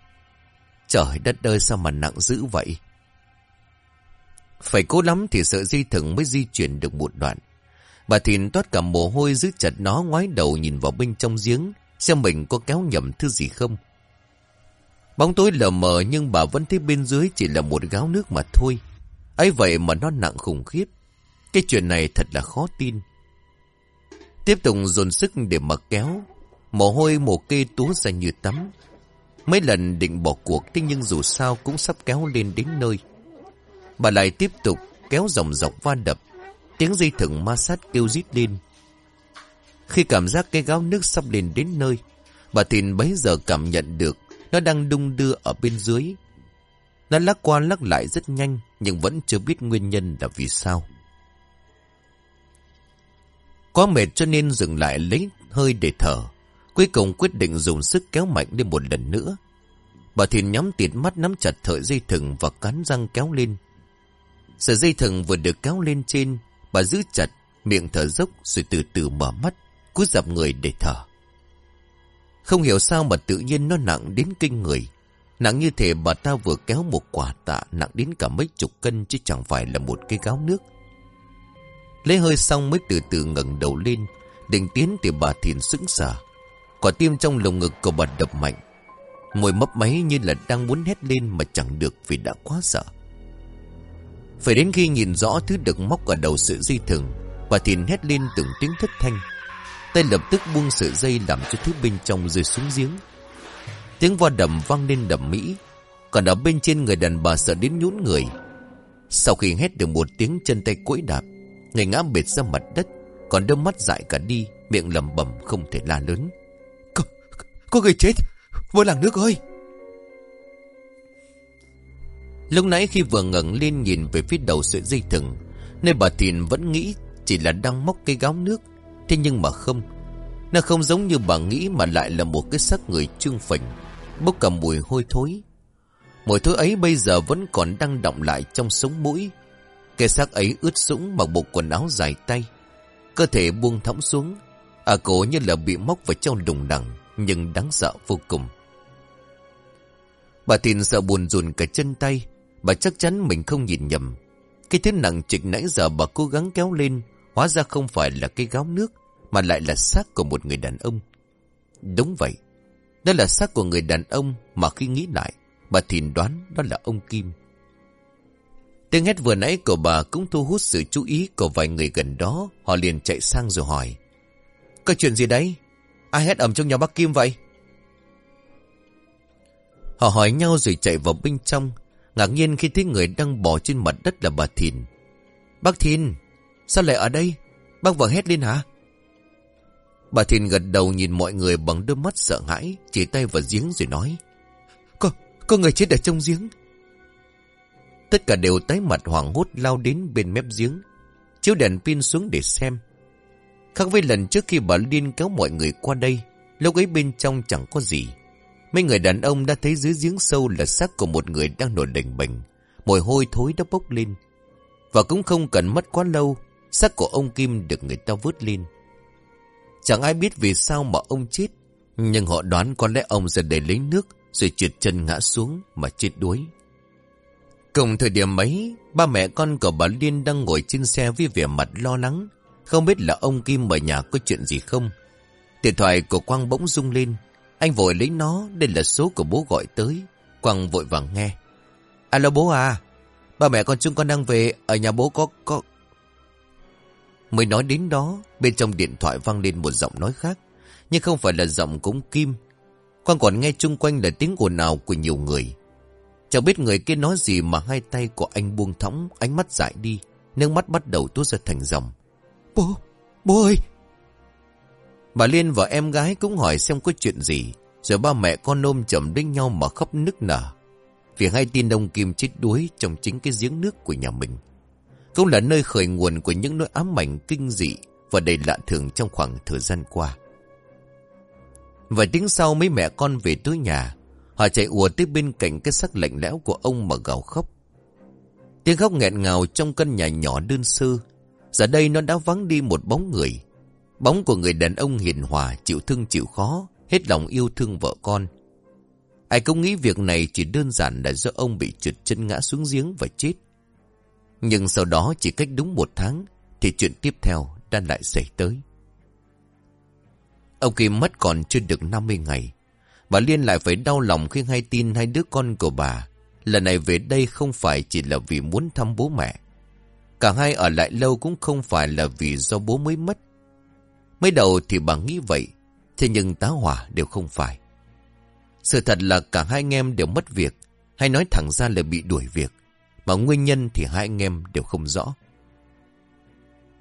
Trời đất ơi, sao mà nặng dữ vậy? Phải cố lắm thì sợ dây thừng mới di chuyển được một đoạn. Bà Thìn toát cả mồ hôi giữ chặt nó, ngoái đầu nhìn vào bên trong giếng, xem mình có kéo nhầm thứ gì không. Bóng tối lờ mờ nhưng bà vẫn thấy bên dưới chỉ là một gáo nước mà thôi. ấy vậy mà nó nặng khủng khiếp. Cái chuyện này thật là khó tin. Tiếp tục dồn sức để mà kéo. Mồ hôi mồ kê túa ra như tắm. Mấy lần định bỏ cuộc thế nhưng dù sao cũng sắp kéo lên đến nơi. Bà lại tiếp tục kéo dòng dọc va đập. Tiếng dây thừng ma sát kêu rít lên. Khi cảm giác cái gáo nước sắp lên đến nơi, bà Thìn bấy giờ cảm nhận được nó đang đung đưa ở bên dưới. Nó lắc qua lắc lại rất nhanh, nhưng vẫn chưa biết nguyên nhân là vì sao. Quá mệt cho nên dừng lại lấy hơi để thở. Cuối cùng quyết định dùng sức kéo mạnh lên một lần nữa. Bà Thìn nhắm tiệt mắt nắm chặt thợi dây thừng và cắn răng kéo lên. Sợi dây thừng vừa được kéo lên trên, bà giữ chặt, miệng thở dốc rồi từ từ mở mắt, cúi dập người để thở. Không hiểu sao mà tự nhiên nó nặng đến kinh người. Nặng như thể bà ta vừa kéo một quả tạ nặng đến cả mấy chục cân chứ chẳng phải là một cái gáo nước. Lấy hơi xong mới từ từ ngẩng đầu lên, định tiến thì bà thiền sững sờ. Quả tim trong lồng ngực của bà đập mạnh. Môi mấp máy như là đang muốn hét lên mà chẳng được vì đã quá sợ. Phải đến khi nhìn rõ thứ được móc ở đầu sự dây thừng, bà thiền hét lên từng tiếng thất thanh. Tay lập tức buông sợi dây làm cho thứ bên trong rơi xuống giếng. Tiếng vo đầm vang lên đầm mỹ. Còn ở bên trên người đàn bà sợ đến nhún người. Sau khi hét được một tiếng chân tay quẫy đạp, người ngã bệt ra mặt đất, còn đôi mắt dại cả đi, miệng lầm bầm không thể la lớn. Có, có người chết, vô làng nước ơi! Lúc nãy khi vừa ngẩng lên nhìn về phía đầu sợi dây thừng, nơi bà Thìn vẫn nghĩ chỉ là đang móc cây gáo nước, Thế nhưng mà không Nó không giống như bà nghĩ mà lại là một cái xác người trương phình Bốc cả mùi hôi thối Mùi thối ấy bây giờ vẫn còn đang động lại trong sống mũi cái xác ấy ướt sũng mặc bộ quần áo dài tay. Cơ thể buông thõng xuống. À cổ như là bị móc vào trong đùng đằng, Nhưng đáng sợ vô cùng. Bà Thìn sợ buồn rùn cả chân tay. Bà chắc chắn mình không nhìn nhầm. Cái thứ nặng trịch nãy giờ bà cố gắng kéo lên, Hóa ra không phải là cái gáo nước, Mà lại là xác của một người đàn ông. Đúng vậy. Đó là xác của người đàn ông Mà khi nghĩ lại, Bà thìn đoán đó là ông Kim. Tiếng hét vừa nãy của bà cũng thu hút sự chú ý của vài người gần đó. Họ liền chạy sang rồi hỏi. Có chuyện gì đấy? Ai hét ầm trong nhà bác Kim vậy? Họ hỏi nhau rồi chạy vào bên trong. Ngạc nhiên khi thấy người đang bỏ trên mặt đất là bà Thìn. Bác Thìn, Sao lại ở đây? Bác vợ hét lên hả? Bà Thìn gật đầu nhìn mọi người bằng đôi mắt sợ hãi, chỉ tay vào giếng rồi nói. Có, có người chết ở trong giếng. Tất cả đều tái mặt hoảng hốt lao đến bên mép giếng, chiếu đèn pin xuống để xem. Khác với lần trước khi bà Liên kéo mọi người qua đây, lúc ấy bên trong chẳng có gì. Mấy người đàn ông đã thấy dưới giếng sâu là xác của một người đang nổi đành bệnh, mùi hôi thối đã bốc lên. Và cũng không cần mất quá lâu Xác của ông Kim được người ta vớt lên. Chẳng ai biết vì sao mà ông chết. Nhưng họ đoán có lẽ ông ra để lấy nước rồi trượt chân ngã xuống mà chết đuối. Cùng thời điểm ấy, ba mẹ con của bà Liên đang ngồi trên xe với vẻ mặt lo lắng. Không biết là ông Kim ở nhà có chuyện gì không. Điện thoại của Quang bỗng rung lên. Anh vội lấy nó, đây là số của bố gọi tới. Quang vội vàng nghe. Alo bố à, ba mẹ con chúng con đang về, ở nhà bố có, có, Mới nói đến đó, bên trong điện thoại vang lên một giọng nói khác, nhưng không phải là giọng cúng kim. Quang còn nghe chung quanh là tiếng ồn ào của nhiều người. Chẳng biết người kia nói gì mà hai tay của anh buông thõng, ánh mắt dại đi, nước mắt bắt đầu tuốt ra thành dòng. Bố, bố ơi! Bà Liên và em gái cũng hỏi xem có chuyện gì. Rồi ba mẹ con ôm chầm đến nhau mà khóc nức nở. Vì hai tin ông Kim chết đuối trong chính cái giếng nước của nhà mình. Cũng là nơi khởi nguồn của những nỗi ám ảnh kinh dị và đầy lạ thường trong khoảng thời gian qua. Vài tiếng sau mấy mẹ con về tới nhà, họ chạy ùa tới bên cạnh cái sắc lạnh lẽo của ông mà gào khóc. Tiếng khóc nghẹn ngào trong căn nhà nhỏ đơn sơ, giờ đây nó đã vắng đi một bóng người. Bóng của người đàn ông hiền hòa, chịu thương chịu khó, hết lòng yêu thương vợ con. Ai cũng nghĩ việc này chỉ đơn giản là do ông bị trượt chân ngã xuống giếng và chết. Nhưng sau đó chỉ cách đúng một tháng, thì chuyện tiếp theo đang lại xảy tới. Ông Kim mất còn chưa được 50 ngày. Bà Liên lại phải đau lòng khi hay tin hai đứa con của bà. Lần này về đây không phải chỉ là vì muốn thăm bố mẹ. Cả hai ở lại lâu cũng không phải là vì do bố mới mất. Mới đầu thì bà nghĩ vậy. Thế nhưng tá hỏa đều không phải. Sự thật là cả hai anh em đều mất việc. Hay nói thẳng ra là bị đuổi việc. Mà nguyên nhân thì hai anh em đều không rõ.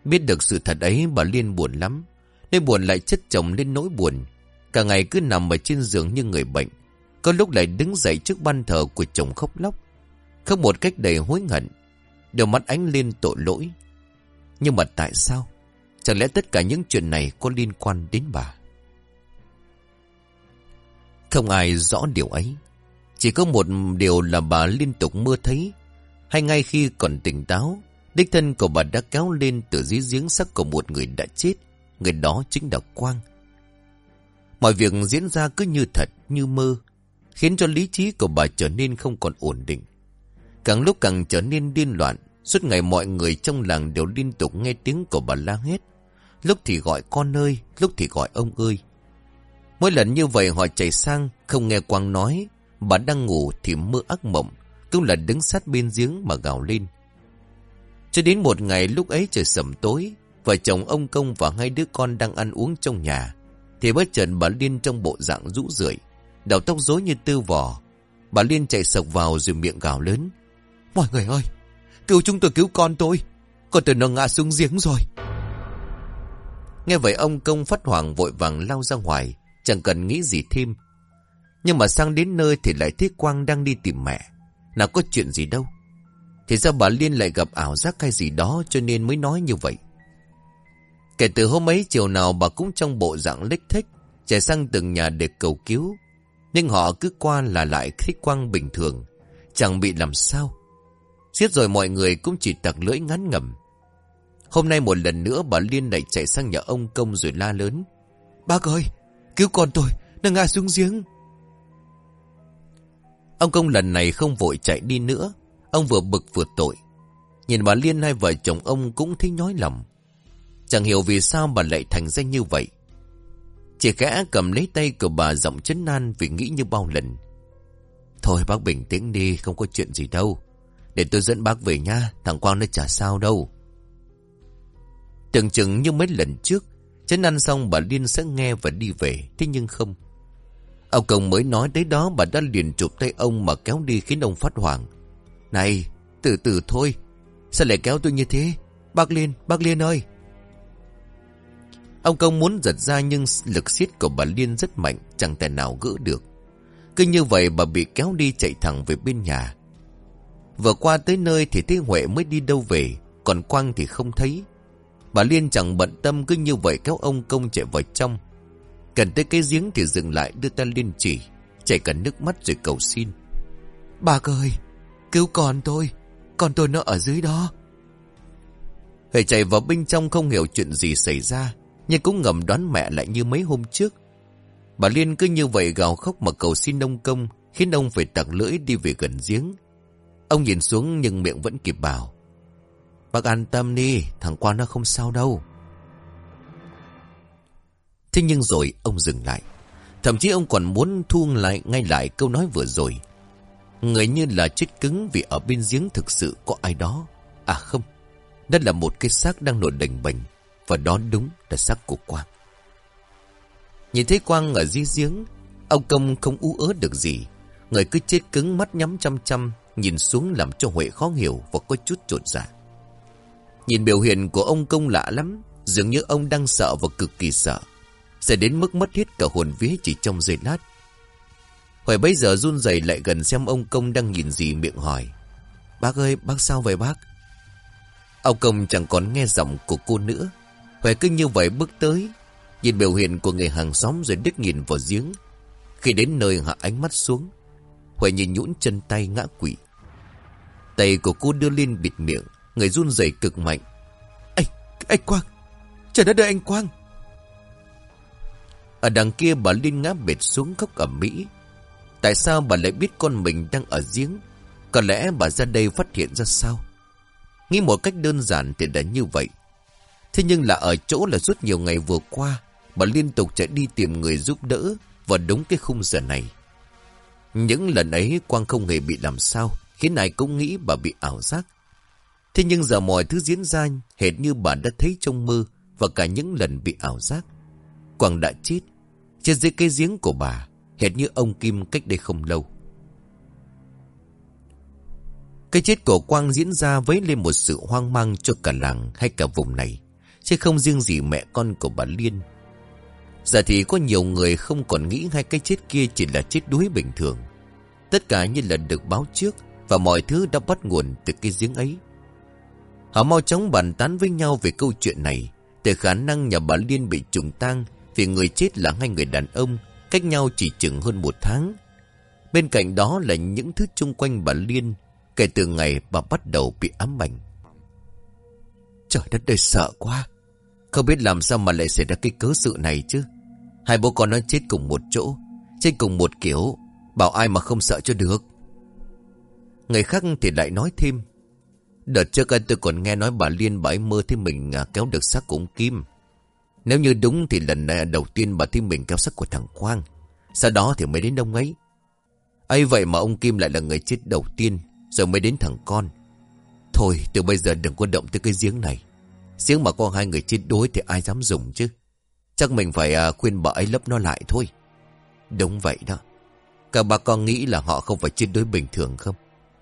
Biết được sự thật ấy, bà Liên buồn lắm. Nên buồn lại chất chồng lên nỗi buồn. Cả ngày cứ nằm ở trên giường như người bệnh. Có lúc lại đứng dậy trước ban thờ của chồng khóc lóc. Khóc một cách đầy hối hận. đôi mắt ánh lên tội lỗi. Nhưng mà tại sao? Chẳng lẽ tất cả những chuyện này có liên quan đến bà? Không ai rõ điều ấy. Chỉ có một điều là bà liên tục mơ thấy. Hay ngay khi còn tỉnh táo, đích thân của bà đã kéo lên từ dưới giếng sắc của một người đã chết. Người đó chính là Quang. Mọi việc diễn ra cứ như thật, như mơ, khiến cho lý trí của bà trở nên không còn ổn định. Càng lúc càng trở nên điên loạn, suốt ngày mọi người trong làng đều liên tục nghe tiếng của bà la hét. Lúc thì gọi con ơi, lúc thì gọi ông ơi. Mỗi lần như vậy họ chạy sang, không nghe Quang nói, bà đang ngủ thì mơ ác mộng, cũng là đứng sát bên giếng mà gào lên. Cho đến một ngày lúc ấy trời sầm tối, vợ chồng ông Công và hai đứa con đang ăn uống trong nhà, thì bất chợt bà Liên trong bộ dạng rũ rượi, đầu tóc rối như tư vò. Bà Liên chạy sộc vào rồi miệng gào lớn. Mọi người ơi, cứu chúng tôi cứu con tôi, con tôi nó ngã xuống giếng rồi. Nghe vậy ông Công phát hoàng vội vàng lao ra ngoài, chẳng cần nghĩ gì thêm. Nhưng mà sang đến nơi thì lại thấy Quang đang đi tìm mẹ. Nào có chuyện gì đâu. Thì ra bà Liên lại gặp ảo giác hay gì đó cho nên mới nói như vậy. Kể từ hôm ấy chiều nào bà cũng trong bộ dạng lích thích, chạy sang từng nhà để cầu cứu. Nhưng họ cứ qua là lại thích quang bình thường, chẳng bị làm sao. Xiết rồi mọi người cũng chỉ tặc lưỡi ngắn ngầm. Hôm nay một lần nữa bà Liên lại chạy sang nhà ông Công rồi la lớn. Bác ơi, cứu con tôi, nó ngã xuống giếng. Ông Công lần này không vội chạy đi nữa. Ông vừa bực vừa tội. Nhìn bà Liên hai vợ chồng ông cũng thấy nhói lòng. Chẳng hiểu vì sao bà lại thành ra như vậy. Chỉ khẽ cầm lấy tay của bà giọng chấn nan vì nghĩ như bao lần. Thôi bác bình tĩnh đi, không có chuyện gì đâu. Để tôi dẫn bác về nha, thằng Quang nó chả sao đâu. Tưởng chừng như mấy lần trước, chấn ăn xong bà Liên sẽ nghe và đi về, thế nhưng không. Ông Công mới nói tới đó bà đã liền chụp tay ông mà kéo đi khiến ông phát hoảng. Này, từ từ thôi, sao lại kéo tôi như thế? Bác Liên, bác Liên ơi! Ông Công muốn giật ra nhưng lực siết của bà Liên rất mạnh, chẳng thể nào gỡ được. Cứ như vậy bà bị kéo đi chạy thẳng về bên nhà. Vừa qua tới nơi thì thấy Huệ mới đi đâu về, còn Quang thì không thấy. Bà Liên chẳng bận tâm cứ như vậy kéo ông Công chạy vào trong. Cần tới cái giếng thì dừng lại đưa ta lên chỉ, chảy cả nước mắt rồi cầu xin. Bà ơi, cứu con tôi, con tôi nó ở dưới đó. Huệ chạy vào bên trong không hiểu chuyện gì xảy ra, nhưng cũng ngầm đoán mẹ lại như mấy hôm trước. Bà Liên cứ như vậy gào khóc mà cầu xin ông công, khiến ông phải tặng lưỡi đi về gần giếng. Ông nhìn xuống nhưng miệng vẫn kịp bảo. Bác an tâm đi, thằng quan nó không sao đâu. Thế nhưng rồi ông dừng lại. Thậm chí ông còn muốn thu lại ngay lại câu nói vừa rồi. Người như là chết cứng vì ở bên giếng thực sự có ai đó. À không, đó là một cái xác đang nổi đành bềnh và đó đúng là xác của Quang. Nhìn thấy Quang ở dưới giếng, ông Công không ú ớ được gì. Người cứ chết cứng mắt nhắm chăm chăm, nhìn xuống làm cho Huệ khó hiểu và có chút trột dạ. Nhìn biểu hiện của ông Công lạ lắm, Dường như ông đang sợ và cực kỳ sợ. Sẽ đến mức mất hết cả hồn vía chỉ trong giây lát. Huệ bây giờ run rẩy lại gần xem ông công đang nhìn gì miệng hỏi. Bác ơi, bác sao vậy bác? Ông công chẳng còn nghe giọng của cô nữa. Huệ cứ như vậy bước tới. Nhìn biểu hiện của người hàng xóm rồi đứt nhìn vào giếng. Khi đến nơi hạ ánh mắt xuống. Huệ nhìn nhũn chân tay ngã quỵ. Tay của cô đưa lên bịt miệng. Người run rẩy cực mạnh. Anh, anh Quang. Trời đất ơi anh Quang. Ở đằng kia bà Liên ngã bệt xuống khóc ở Mỹ. Tại sao bà lại biết con mình đang ở giếng? Có lẽ bà ra đây phát hiện ra sao? Nghĩ một cách đơn giản thì đã như vậy. Thế nhưng là ở chỗ là suốt nhiều ngày vừa qua, bà liên tục chạy đi tìm người giúp đỡ vào đúng cái khung giờ này. Những lần ấy Quang không hề bị làm sao, khiến ai cũng nghĩ bà bị ảo giác. Thế nhưng giờ mọi thứ diễn ra hệt như bà đã thấy trong mơ và cả những lần bị ảo giác. Quang đã chết, trên dưới cái giếng của bà, hệt như ông Kim cách đây không lâu. Cái chết của Quang diễn ra với lên một sự hoang mang cho cả làng hay cả vùng này, chứ không riêng gì mẹ con của bà Liên. Giờ thì có nhiều người không còn nghĩ hai cái chết kia chỉ là chết đuối bình thường. Tất cả như là được báo trước và mọi thứ đã bắt nguồn từ cái giếng ấy. Họ mau chóng bàn tán với nhau về câu chuyện này, từ khả năng nhà bà Liên bị trùng tang vì người chết là hai người đàn ông, cách nhau chỉ chừng hơn một tháng. Bên cạnh đó là những thứ chung quanh bà Liên Kể từ ngày bà bắt đầu bị ám ảnh Trời đất đời sợ quá không biết làm sao mà lại xảy ra cái cớ sự này chứ. Hai bố con nó chết cùng một chỗ, Chết cùng một kiểu, Bảo ai mà không sợ cho được. Người khác thì lại nói thêm, Đợt trước anh tôi còn nghe nói bà Liên, bà ấy mơ thấy mình à, kéo được xác của ông Kim. Nếu như đúng thì lần này đầu tiên bà thấy mình kéo xác của thằng Quang. Sau đó thì mới đến ông ấy. Ấy vậy mà ông Kim lại là người chết đầu tiên, rồi mới đến thằng con. Thôi, từ bây giờ đừng có động tới cái giếng này. Giếng mà có hai người chết đuối Thì ai dám dùng chứ? Chắc mình phải à, khuyên bà ấy lấp nó lại thôi. Đúng vậy đó. Cả bà con nghĩ là họ không phải chết đuối bình thường không?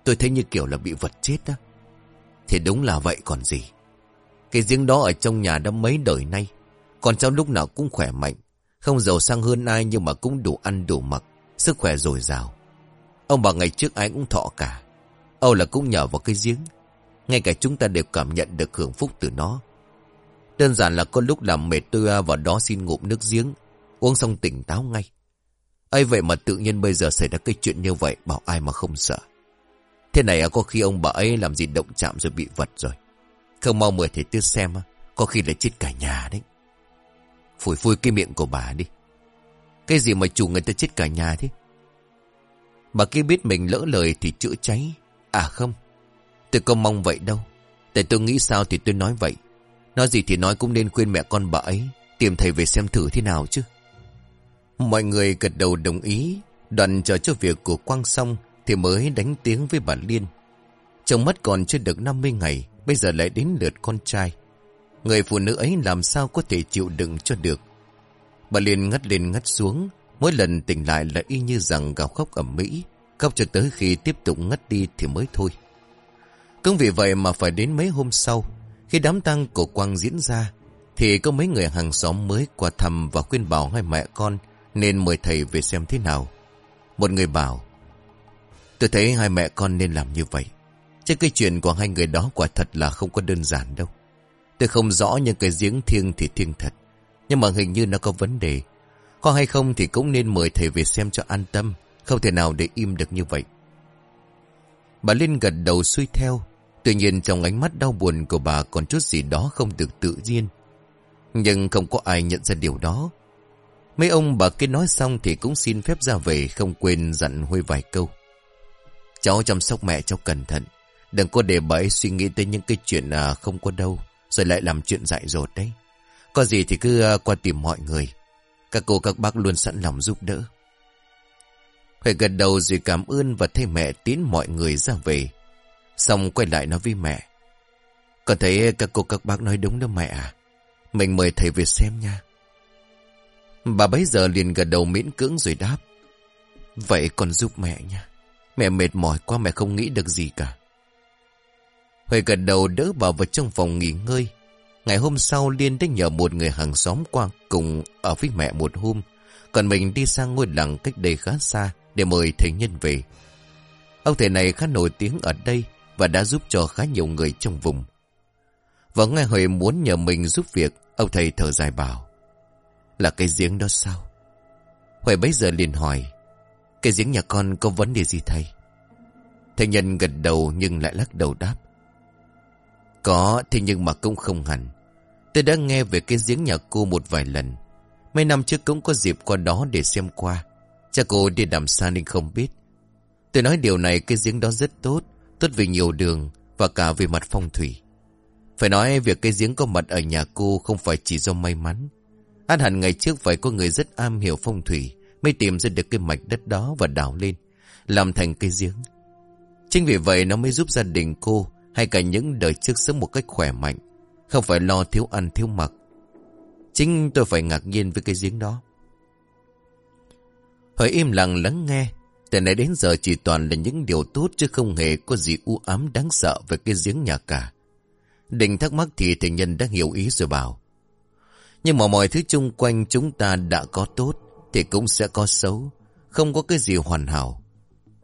Tôi thấy như kiểu là bị vật chết đó. Thì đúng là vậy còn gì. Cái giếng đó ở trong nhà đã mấy đời nay Còn cháu lúc nào cũng khỏe mạnh. Không giàu sang hơn ai nhưng mà cũng đủ ăn đủ mặc Sức khỏe dồi dào. Ông bà ngày trước ai cũng thọ cả. Âu là cũng nhờ vào cái giếng. Ngay cả chúng ta đều cảm nhận được hưởng phúc từ nó. Đơn giản là có lúc làm mệt tôi à, vào đó xin ngụm nước giếng. Uống xong tỉnh táo ngay. ấy vậy mà tự nhiên bây giờ xảy ra cái chuyện như vậy, bảo ai mà không sợ. Thế này à, có khi ông bà ấy làm gì động chạm rồi bị vật rồi. Không mau mời thầy tư xem à, có khi lại chết cả nhà đấy. Phủi phui cái miệng của bà đi. Cái gì mà chủ người ta chết cả nhà thế? Bà kia biết mình lỡ lời thì chữa cháy À không, Tôi không mong vậy đâu Tại tôi nghĩ sao thì tôi nói vậy Nói gì thì nói cũng nên khuyên mẹ con bà ấy Tìm thầy về xem thử thế nào chứ. Mọi người gật đầu đồng ý Đoạn chờ cho việc của Quang xong Thì mới đánh tiếng với bà Liên. Chồng mất còn chưa được 50 ngày Bây giờ lại đến lượt con trai. Người phụ nữ ấy làm sao có thể chịu đựng cho được. Bà Liên ngắt lên ngắt xuống Mỗi lần tỉnh lại là y như rằng gào khóc ẩm Mỹ Khóc cho tới khi tiếp tục ngất đi thì mới thôi. Cũng vì vậy mà phải đến mấy hôm sau, khi đám tang của Quang diễn ra, thì có mấy người hàng xóm mới qua thăm và khuyên bảo hai mẹ con nên mời thầy về xem thế nào. Một người bảo, tôi thấy hai mẹ con nên làm như vậy. Chứ cái chuyện của hai người đó quả thật là không có đơn giản đâu. Tôi không rõ nhưng cái giếng thiêng thì thiêng thật. Nhưng mà hình như nó có vấn đề. Có hay không thì cũng nên mời thầy về xem cho an tâm. Không thể nào để im được như vậy. Bà Linh gật đầu suy theo. Tuy nhiên trong ánh mắt đau buồn của bà còn chút gì đó không được tự nhiên. Nhưng không có ai nhận ra điều đó. Mấy ông bà kia nói xong thì cũng xin phép ra về không quên dặn Huy vài câu. Cháu chăm sóc mẹ cháu cẩn thận. Đừng có để bà ấy suy nghĩ tới những cái chuyện à, không có đâu. Rồi lại làm chuyện dại dột đấy. Có gì thì cứ à, qua tìm mọi người. Các cô các bác luôn sẵn lòng giúp đỡ. Huy gật đầu rồi cảm ơn và thay mẹ tiến mọi người ra về. Xong quay lại nói với mẹ. Con thấy các cô các bác nói đúng đó mẹ à. Mình mời thầy về xem nha. Bà bấy giờ liền gật đầu miễn cưỡng rồi đáp. Vậy con giúp mẹ nha. Mẹ mệt mỏi quá mẹ không nghĩ được gì cả. Huệ gật đầu đỡ bà vào trong phòng nghỉ ngơi. Ngày hôm sau Liên đã nhờ một người hàng xóm qua cùng ở với mẹ một hôm. Còn mình đi sang ngôi làng cách đây khá xa để mời thầy nhân về. Ông thầy này khá nổi tiếng ở đây và đã giúp cho khá nhiều người trong vùng. Và nghe Huệ muốn nhờ mình giúp việc, ông thầy thở dài bảo. Là cái giếng đó sao? Huệ bấy giờ liền hỏi. Cái giếng nhà con có vấn đề gì thầy? Thầy nhân gật đầu nhưng lại lắc đầu đáp. Có, thế nhưng mà cũng không hẳn. Tôi đã nghe về cái giếng nhà cô một vài lần. Mấy năm trước cũng có dịp qua đó để xem qua. Cha cô đi đàm xa nên không biết. Tôi nói điều này cái giếng đó rất tốt. Tốt về nhiều đường và cả về mặt phong thủy. Phải nói việc cây giếng có mặt ở nhà cô không phải chỉ do may mắn. An hẳn ngày trước phải có người rất am hiểu phong thủy mới tìm ra được cái mạch đất đó và đào lên. Làm thành cây giếng. Chính vì vậy nó mới giúp gia đình cô hay cả những đời trước sống một cách khỏe mạnh. Không phải lo thiếu ăn thiếu mặc. Chính tôi phải ngạc nhiên với cái giếng đó. Hỡi im lặng lắng nghe. Từ nãy đến giờ chỉ toàn là những điều tốt chứ không hề có gì u ám đáng sợ về cái giếng nhà cả. Đình thắc mắc thì thầy nhân đã hiểu ý rồi bảo. Nhưng mà mọi thứ chung quanh chúng ta đã có tốt, thì cũng sẽ có xấu. Không có cái gì hoàn hảo.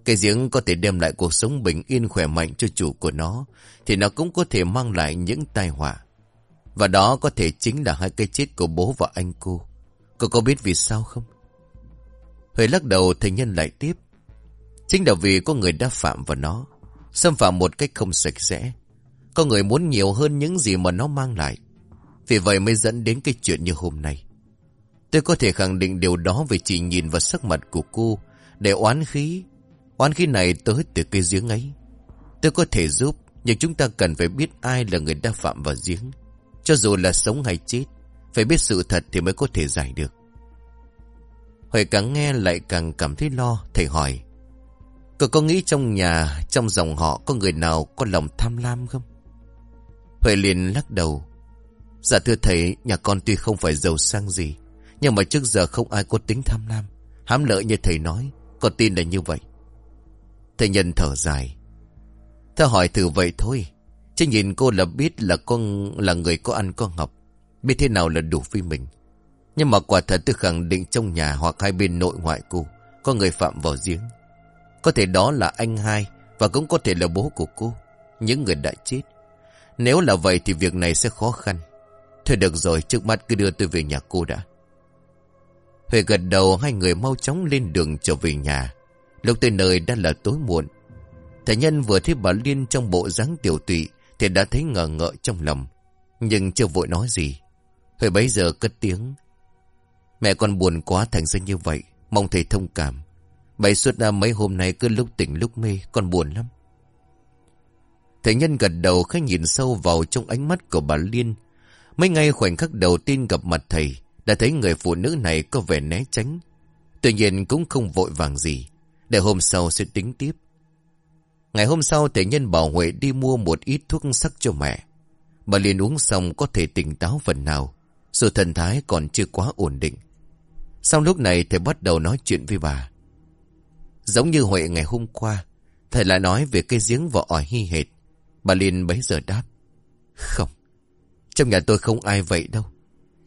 Cái giếng có thể đem lại cuộc sống bình yên khỏe mạnh cho chủ của nó, thì nó cũng có thể mang lại những tai họa. Và đó có thể chính là hai cái chết của bố và anh cô. Cô có biết vì sao không? Huệ lắc đầu, thầy nhân lại tiếp. Chính là vì có người đã phạm vào nó. Xâm phạm một cách không sạch sẽ. Có người muốn nhiều hơn những gì mà nó mang lại. Vì vậy mới dẫn đến cái chuyện như hôm nay. Tôi có thể khẳng định điều đó vì chỉ nhìn vào sắc mặt của cô để oán khí. Oán khí này tới từ cái giếng ấy. Tôi có thể giúp, nhưng chúng ta cần phải biết ai là người đã phạm vào giếng. Cho dù là sống hay chết, phải biết sự thật thì mới có thể giải được. Huệ càng nghe lại càng cảm thấy lo, thầy hỏi. Cậu có nghĩ trong nhà, trong dòng họ có người nào có lòng tham lam không? Huệ liền lắc đầu. Dạ thưa thầy, nhà con tuy không phải giàu sang gì, nhưng mà trước giờ không ai có tính tham lam. Hám lợi như thầy nói, con tin là như vậy. Thầy nhân thở dài. Thưa hỏi thử vậy thôi. Chứ nhìn cô là biết là con là người có ăn có học. Biết thế nào là đủ với mình. Nhưng mà quả thật tôi khẳng định trong nhà hoặc hai bên nội ngoại cô có người phạm vào giếng. Có thể đó là anh hai và cũng có thể là bố của cô. Những người đã chết. Nếu là vậy thì việc này sẽ khó khăn. Thôi được rồi, trước mắt cứ đưa tôi về nhà cô đã. Huệ gật đầu hai người mau chóng lên đường trở về nhà. Lúc tới nơi đã là tối muộn. Thầy nhân vừa thấy bà Liên trong bộ dáng tiểu tụy thì đã thấy ngờ ngợ trong lòng. Nhưng chưa vội nói gì. Huệ bấy giờ cất tiếng. Mẹ con buồn quá thành ra như vậy. Mong thầy thông cảm. Bày suốt ra mấy hôm nay cứ lúc tỉnh lúc mê. Con buồn lắm. Thầy nhân gật đầu khẽ nhìn sâu vào trong ánh mắt của bà Liên. Mấy ngày khoảnh khắc đầu tiên gặp mặt thầy. Đã thấy người phụ nữ này có vẻ né tránh. Tuy nhiên cũng không vội vàng gì. Để hôm sau sẽ tính tiếp. Ngày hôm sau thầy nhân bảo Huệ đi mua một ít thuốc sắc cho mẹ. Bà liên uống xong có thể tỉnh táo phần nào. Sự thần thái còn chưa quá ổn định. Sau lúc này thầy bắt đầu nói chuyện với bà. Giống như Huệ ngày hôm qua, thầy lại nói về cây giếng vỏ ỏi hy hệt. Bà Liên bấy giờ đáp. Không, trong nhà tôi không ai vậy đâu.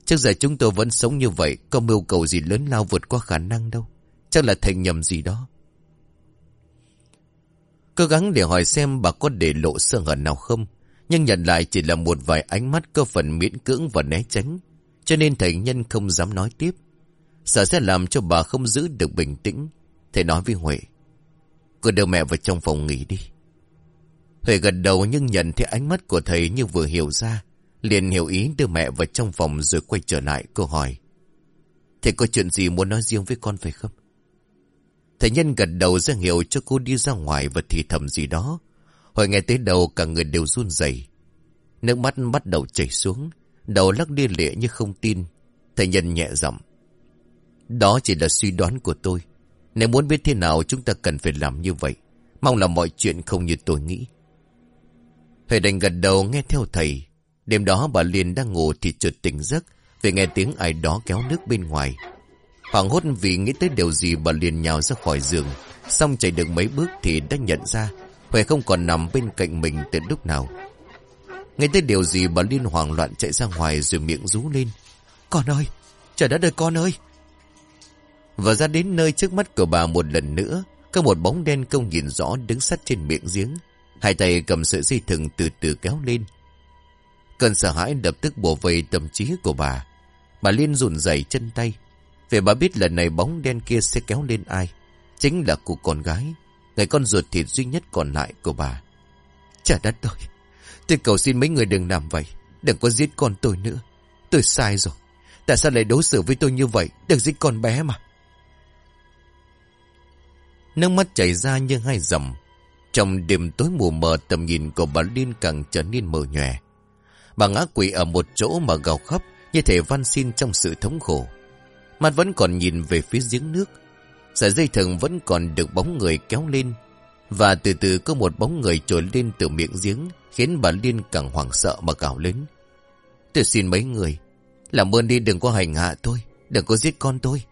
Trước giờ chúng tôi vẫn sống như vậy, có mưu cầu gì lớn lao vượt qua khả năng đâu. Chắc là thầy nhầm gì đó. Cố gắng để hỏi xem bà có để lộ sơ hở nào không. Nhưng nhận lại chỉ là một vài ánh mắt cơ phần miễn cưỡng và né tránh. Cho nên thầy nhân không dám nói tiếp. Sợ sẽ làm cho bà không giữ được bình tĩnh. Thầy nói với Huệ. Cô đưa mẹ vào trong phòng nghỉ đi. Huệ gật đầu nhưng nhận thấy ánh mắt của thầy như vừa hiểu ra. Liền hiểu ý đưa mẹ vào trong phòng rồi quay trở lại, cô hỏi. Thầy có chuyện gì muốn nói riêng với con phải không? Thầy nhân gật đầu ra hiệu cho cô đi ra ngoài và thì thầm gì đó. Hồi nghe tới đầu cả người đều run rẩy Nước mắt bắt đầu chảy xuống. Đầu lắc đi lệ như không tin. Thầy nhân nhẹ giọng. Đó chỉ là suy đoán của tôi. Nếu muốn biết thế nào chúng ta cần phải làm như vậy. Mong là mọi chuyện không như tôi nghĩ. Huệ đành gật đầu nghe theo thầy. Đêm đó bà Liên đang ngủ thì chợt tỉnh giấc, vì nghe tiếng ai đó kéo nước bên ngoài. Hoàng hốt vì nghĩ tới điều gì bà liền nhào ra khỏi giường. Xong chạy được mấy bước thì đã nhận ra Huệ không còn nằm bên cạnh mình từ lúc nào. Nghe tới điều gì bà Liên hoảng loạn chạy ra ngoài rồi miệng rú lên. Con ơi! Trời đất ơi, con ơi! Và ra đến nơi trước mắt của bà một lần nữa, có một bóng đen không nhìn rõ đứng sắt trên miệng giếng. Hai tay cầm sợi dây thừng từ từ kéo lên. Cơn sợ hãi lập tức bổ vây tâm trí của bà. Bà Liên run rẩy chân tay. Vì bà biết lần này bóng đen kia sẽ kéo lên ai. Chính là cô con gái. Người con ruột thịt duy nhất còn lại của bà. Chả đất tôi Tôi cầu xin mấy người đừng làm vậy. Đừng có giết con tôi nữa. Tôi sai rồi. Tại sao lại đối xử với tôi như vậy? Đừng giết con bé mà. Nước mắt chảy ra như hai dầm. Trong đêm tối mù mờ tầm nhìn của bà Liên càng trở nên mờ nhòe. Bà ngã quỵ ở một chỗ mà gào khóc như thể van xin trong sự thống khổ. Mặt vẫn còn nhìn về phía giếng nước. Sợi dây thừng vẫn còn được bóng người kéo lên. Và từ từ có một bóng người trồi lên từ miệng giếng khiến bà Liên càng hoảng sợ mà gào lớn. Tôi xin mấy người, làm ơn đi đừng có hành hạ tôi, đừng có giết con tôi.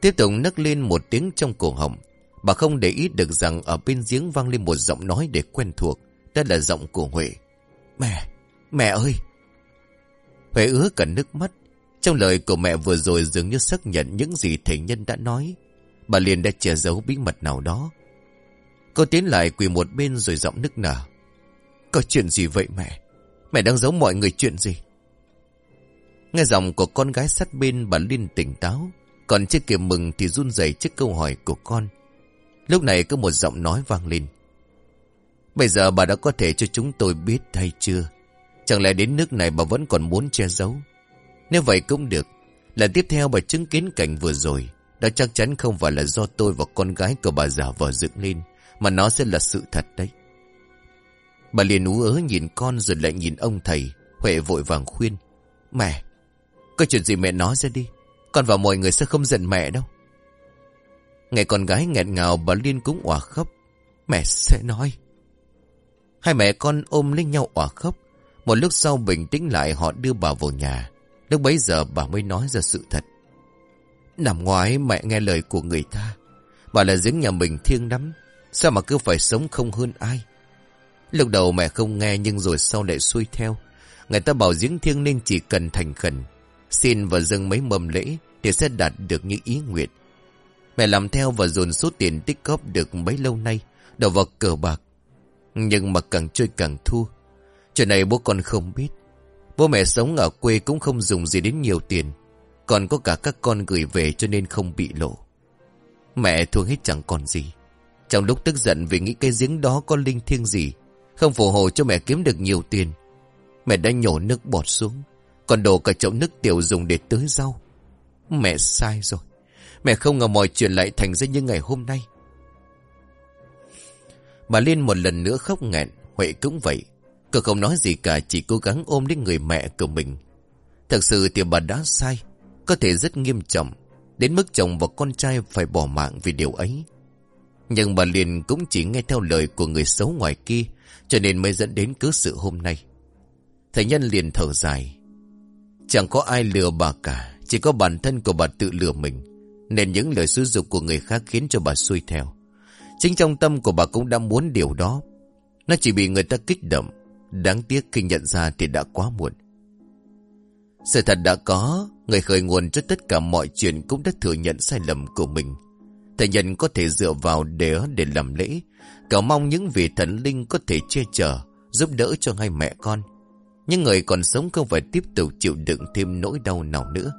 Tiếp tục nấc lên một tiếng trong cổ họng. Bà không để ý được rằng ở bên giếng vang lên một giọng nói để quen thuộc. Đó là giọng của Huệ. Mẹ, mẹ ơi! Huệ ứa cả nước mắt. Trong lời của mẹ vừa rồi dường như xác nhận những gì thầy nhân đã nói. Bà liền đã che giấu bí mật nào đó. Cô tiến lại quỳ một bên rồi giọng nức nở. Có chuyện gì vậy mẹ? Mẹ đang giấu mọi người chuyện gì? Nghe giọng của con gái sát bên bà Liên tỉnh táo. Còn chiếc kìa mừng thì run rẩy trước câu hỏi của con. Lúc này có một giọng nói vang lên. Bây giờ bà đã có thể cho chúng tôi biết hay chưa? Chẳng lẽ đến nước này bà vẫn còn muốn che giấu? Nếu vậy cũng được. Lần tiếp theo bà chứng kiến cảnh vừa rồi. Đó chắc chắn không phải là do tôi và con gái của bà giả vờ dựng lên. Mà nó sẽ là sự thật đấy. Bà liền ú ớ nhìn con rồi lại nhìn ông thầy. Huệ vội vàng khuyên. Mẹ, có chuyện gì mẹ nói ra đi. Con và mọi người sẽ không giận mẹ đâu. Ngày con gái nghẹn ngào bà Liên cũng òa khóc. Mẹ sẽ nói. Hai mẹ con ôm lấy nhau òa khóc. Một lúc sau bình tĩnh lại họ đưa bà vào nhà. Lúc bấy giờ bà mới nói ra sự thật. Nằm ngoái mẹ nghe lời của người ta. Bà là giếng nhà mình thiêng lắm. Sao mà cứ phải sống không hơn ai? Lúc đầu mẹ không nghe nhưng rồi sau lại xuôi theo. Người ta bảo giếng thiêng nên chỉ cần thành khẩn. Xin và dâng mấy mầm lễ thì sẽ đạt được những ý nguyện. Mẹ làm theo và dồn số tiền tích góp được mấy lâu nay đầu vào cờ bạc. Nhưng mà càng chơi càng thua. Chuyện này bố con không biết. Bố mẹ sống ở quê cũng không dùng gì đến nhiều tiền. Còn có cả các con gửi về cho nên không bị lộ. Mẹ thua hết chẳng còn gì. Trong lúc tức giận vì nghĩ cái giếng đó có linh thiêng gì. Không phù hộ cho mẹ kiếm được nhiều tiền. Mẹ đã nhổ nước bọt xuống. Còn đổ cả chậu nước tiểu dùng để tưới rau. Mẹ sai rồi. Mẹ không ngờ mọi chuyện lại thành ra như ngày hôm nay. Bà Liên một lần nữa khóc nghẹn. Huệ cũng vậy. Cô không nói gì cả, chỉ cố gắng ôm lấy người mẹ của mình. Thật sự thì bà đã sai. Có thể rất nghiêm trọng. Đến mức chồng và con trai phải bỏ mạng vì điều ấy. Nhưng bà Liên cũng chỉ nghe theo lời của người xấu ngoài kia. Cho nên mới dẫn đến cứ sự hôm nay. Thầy nhân liền thở dài. Chẳng có ai lừa bà cả. Chỉ có bản thân của bà tự lừa mình. Nên những lời xúi dục của người khác khiến cho bà xuôi theo. Chính trong tâm của bà cũng đã muốn điều đó. Nó chỉ bị người ta kích động. Đáng tiếc khi nhận ra thì đã quá muộn. Sự thật đã có, người khởi nguồn cho tất cả mọi chuyện cũng đã thừa nhận sai lầm của mình. Thầy nhân có thể dựa vào để để làm lễ. Cầu mong những vị thần linh có thể che chở, giúp đỡ cho hai mẹ con. Nhưng người còn sống không phải tiếp tục chịu đựng thêm nỗi đau nào nữa.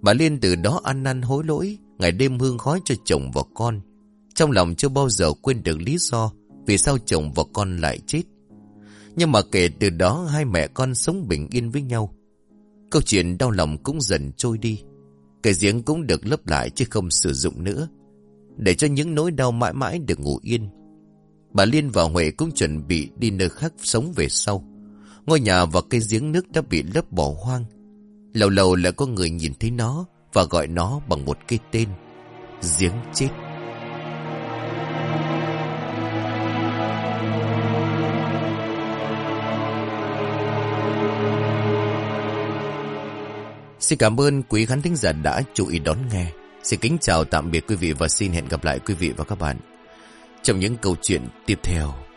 Bà Liên từ đó ăn năn hối lỗi, ngày đêm hương khói cho chồng và con. Trong lòng chưa bao giờ quên được lý do vì sao chồng và con lại chết. Nhưng mà kể từ đó hai mẹ con sống bình yên với nhau. Câu chuyện đau lòng cũng dần trôi đi. Cái giếng cũng được lấp lại chứ không sử dụng nữa. Để cho những nỗi đau mãi mãi được ngủ yên. Bà Liên và Huệ cũng chuẩn bị đi nơi khác sống về sau. Ngôi nhà và cây giếng nước đã bị lấp bỏ hoang. Lâu lâu lại có người nhìn thấy nó và gọi nó bằng một cái tên. Giếng chết. Xin cảm ơn quý khán thính giả đã chú ý đón nghe. Xin kính chào tạm biệt quý vị và xin hẹn gặp lại quý vị và các bạn trong những câu chuyện tiếp theo.